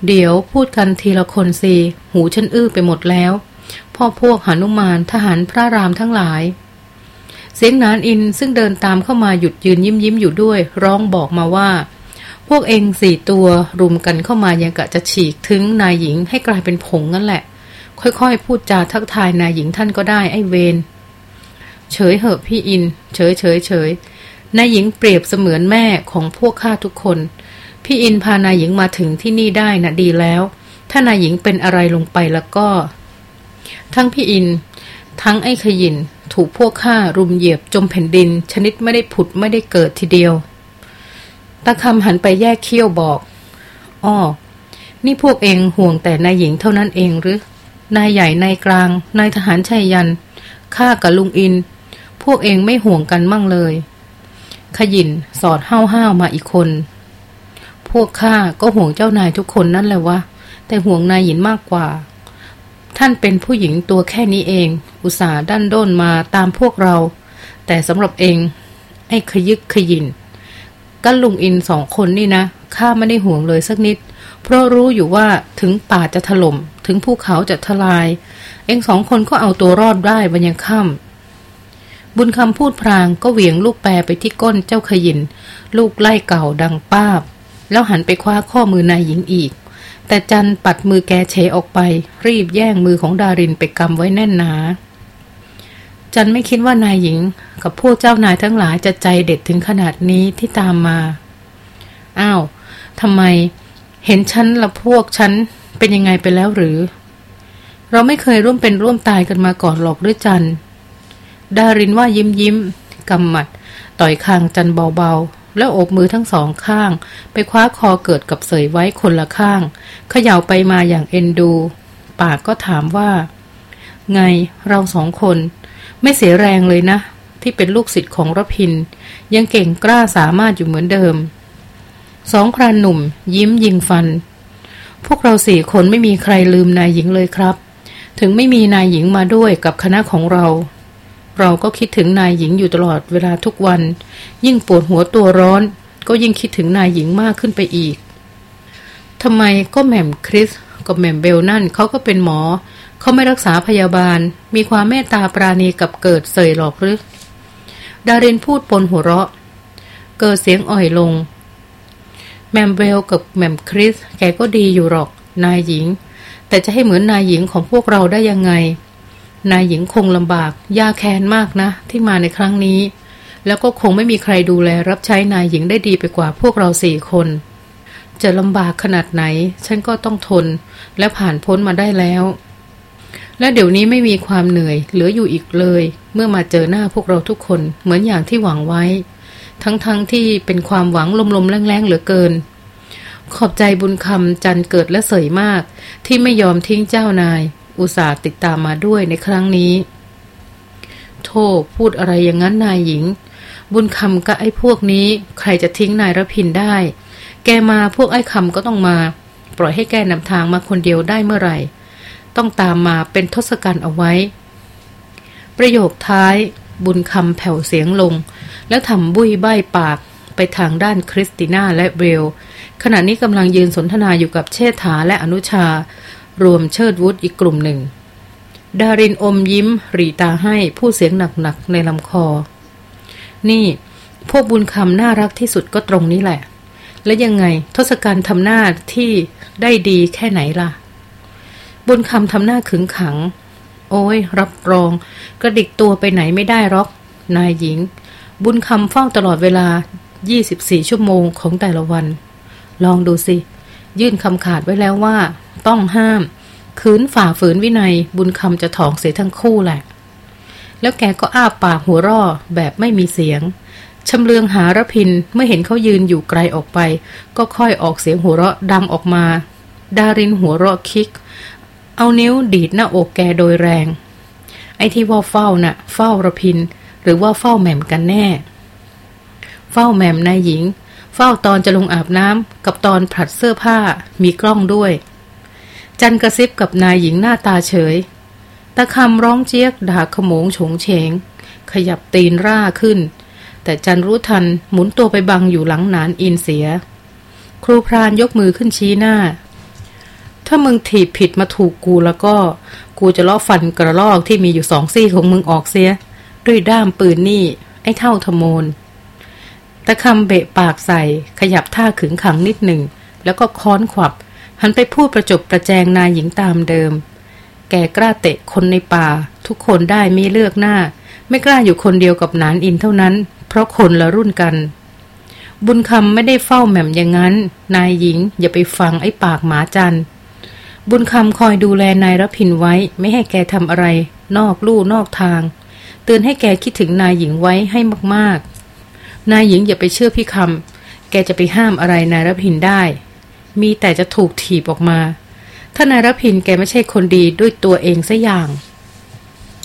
เดี๋ยวพูดกันทีละคนสิหูฉันอื้อไปหมดแล้ว พ่อพวกหนุมานทหารพระรามทั้งหลาย เสียงนานอินซึ่งเดินตามเข้ามาหยุดยืนยิ้มยิ้มอยู่ด้วย ร้องบอกมาว่า พวกเองสี่ตัวรุมกันเข้ามายังกะจะฉีกถึงนายหญิงให้กลายเป็นผงนั่นแหละ ค่อยๆ พูดจาทักทายนายหญิงท่านก็ได้ไอ้เวนเฉยเหอะพี่อิน เฉยเฉยเฉยนายหญิงเปรียบเสมือนแม่ของพวกข้าทุกคน พี่อินพานายหญิงมาถึงที่นี่ได้นะดีแล้ว ถ้านายหญิงเป็นอะไรลงไปแล้วก็ ทั้งพี่อิน ทั้งไอ้ขยิน ถูกพวกข้ารุมเหยียบจมแผ่นดิน ชนิดไม่ได้ผุดไม่ได้เกิดทีเดียว ตาคำหันไปแยกเขี้ยวบอก อ้อ นี่พวกเองห่วงแต่นายหญิงเท่านั้นเองหรือ นายใหญ่นายกลาง นายทหารชัยยัน ข้ากับลุงอิน พวกเองไม่ห่วงกันมั่งเลย ขยินสอดห้าวห้าวมาอีกคน พวกข้าก็ห่วงเจ้านายทุกคนนั่นแหละวะแต่ห่วงนายหญิงมากกว่า ท่านเป็นผู้หญิงตัวแค่นี้เอง อุตส่าห์ดันด้นมาตามพวกเรา แต่สำหรับเอง ไอ้ขยึกขยินกันลุงอินสองคนนี่นะข้าไม่ได้ห่วงเลยสักนิด เพราะรู้อยู่ว่าถึงป่าจะถลม่ม ถึงภูเขาจะทลาย เองสองคนก็เอาตัวรอดได้บรรยังค่ำบุญคำพูดพรางก็เหวี่ยงลูกแปรไปที่ก้นเจ้าขยิน ลูกไล่เก่าดังป้าบ แล้วหันไปคว้าข้อมือนายหญิงอีก แต่จันปัดมือแกเฉออกไป รีบแย่งมือของดารินไปกำไว้แน่นหนา จันไม่คิดว่านายหญิง กับพวกเจ้านายทั้งหลายจะใจเด็ดถึงขนาดนี้ที่ตามมา อ้าวทำไม เห็นฉันละพวกฉันเป็นยังไงไปแล้วหรือ เราไม่เคยร่วมเป็นร่วมตายกันมาก่อนหรอกหรือจันดารินว่ายิ้มยิ้มกำหมัด ต่อยคางจันเบาๆ แล้วโอบมือทั้งสองข้าง ไปคว้าคอเกิดกับเสยไว้คนละข้าง เขย่าไปมาอย่างเอ็นดู ปากก็ถามว่า ไงเราสองคน ไม่เสียแรงเลยนะ ที่เป็นลูกศิษย์ของรพิน ยังเก่งกล้าสามารถอยู่เหมือนเดิม สองพรานหนุ่ม ยิ้มยิงฟัน พวกเราสี่คนไม่มีใครลืมนายหญิงเลยครับ ถึงไม่มีนายหญิงมาด้วยกับคณะของเรา เราก็คิดถึงนายหญิงอยู่ตลอดเวลาทุกวัน ยิ่งปวดหัวตัวร้อน ก็ยิ่งคิดถึงนายหญิงมากขึ้นไปอีกทำไมก็แหม่มคริสกับแหม่มเบลนั่นเขาก็เป็นหมอ เขาไม่รักษาพยาบาล มีความเมตตาปราณีกับเกิดเสยหรอกหรือดารินพูดปนหัวเราะ เกิดเสียงอ่อยลง แมมเบลกับแมมคริส แกก็ดีอยู่หรอก นายหญิง แต่จะให้เหมือนนายหญิงของพวกเราได้ยังไง นายหญิงคงลำบาก ยากแค้นมากนะ ที่มาในครั้งนี้ แล้วก็คงไม่มีใครดูแลรับใช้นายหญิงได้ดีไปกว่าพวกเราสี่คน จะลำบากขนาดไหน ฉันก็ต้องทน และผ่านพ้นมาได้แล้ว และเดี๋ยวนี้ไม่มีความเหนื่อย เหลืออยู่อีกเลย เมื่อมาเจอหน้าพวกเราทุกคนเหมือนอย่างที่หวังไว้ ทั้งๆทที่เป็นความหวังลมๆแรงๆเหลือเกิน ขอบใจบุญคำจันเกิดและเสยมาก ที่ไม่ยอมทิ้งเจ้านาย อุตส่าห์ติดตามมาด้วยในครั้งนี้ โทษพูดอะไรอย่างนั้นนายหญิง บุญคำกับไอ้พวกนี้ ใครจะทิ้งนายรพินได้ แกมาพวกไอ้คำก็ต้องมา ปล่อยให้แกนำทางมาคนเดียวได้เมื่อไหร่ ต้องตามมาเป็นทศกัณฐ์เอาไว้ ประโยคท้ายบุญคำแผ่วเสียงลง แล้วทำบุยใบ้ปากไปทางด้านคริสติน่าและเบล ขณะนี้กำลังยืนสนทนาอยู่กับเชษฐาและอนุชา รวมเชิดวุฒอีกกลุ่มหนึ่ง ดารินอมยิ้มรีตาให้ผู้เสียงหนักๆในลำคอ นี่พวกบุญคำน่ารักที่สุดก็ตรงนี้แหละ และยังไงทศกัณฐ์ทำหน้าที่ได้ดีแค่ไหนล่ะ บุญคำทำหน้าขึงขัง โอ้ยรับรอง กระดิกตัวไปไหนไม่ได้หรอก นายหญิง บุญคำเฝ้าตลอดเวลา 24 ชั่วโมงของแต่ละวัน ลองดูสิ ยื่นคำขาดไว้แล้วว่า ต้องห้ามคืนฝ่าฝืนวินัยบุญคำจะถองเสียทั้งคู่แหละ แล้วแกก็อ้าปากหัวร่อแบบไม่มีเสียงชำเลืองหารพินเมื่อเห็นเขายืนอยู่ไกลออกไป ก็ค่อยออกเสียงหัวเราะดังออกมา ดารินหัวเราะคิก เอานิ้วดีดหน้าอกแกโดยแรง ไอ้ที่ว่าเฝ้านะ่ะ เฝ้ารพิน หรือว่าเฝ้าแหม่มกันแน่ เฝ้าแหม่มนายหญิง เฝ้าตอนจะลงอาบน้ำกับตอนผลัดเสื้อผ้ามีกล้องด้วย จันกระซิบกับนายหญิงหน้าตาเฉย ตะคำร้องเจี๊ยกด่าขโมงโฉงเฉง ขยับตีนร่าขึ้น แต่จันรู้ทันหมุนตัวไปบังอยู่หลังนานอินเสีย ครูพรานยกมือขึ้นชี้หน้า ถ้ามึงถีบผิดมาถูกกูแล้วก็ กูจะล้อฟันกระลอกที่มีอยู่สองซี่ของมึงออกเสีย ด้วยด้ามปืนนี่ ไอ้เท่าทโมน ตะคำเบะปากใส่ ขยับท่าขึงขังนิดหนึ่ง แล้วก็ค้อนขวับ หันไปพูดประจบประแจงนายหญิงตามเดิม แกกล้าเตะคนในป่า ทุกคนได้ไม่เลือกหน้า ไม่กล้าอยู่คนเดียวกับนานอินเท่านั้น เพราะคนละรุ่นกัน บุญคำไม่ได้เฝ้าแหม่มอย่างนั้น นายหญิงอย่าไปฟังไอ้ปากหมาจันบุญคำคอยดูแลนายรพินไว้ไม่ให้แกทำอะไร นอกลู่นอกทาง เตือนให้แกคิดถึงนายหญิงไว้ให้มากๆ นายหญิงอย่าไปเชื่อพี่คำแกจะไปห้ามอะไรนายรพินได้ มีแต่จะถูกถีบออกมา ถ้านายรพินแกไม่ใช่คนดีด้วยตัวเองสัอย่าง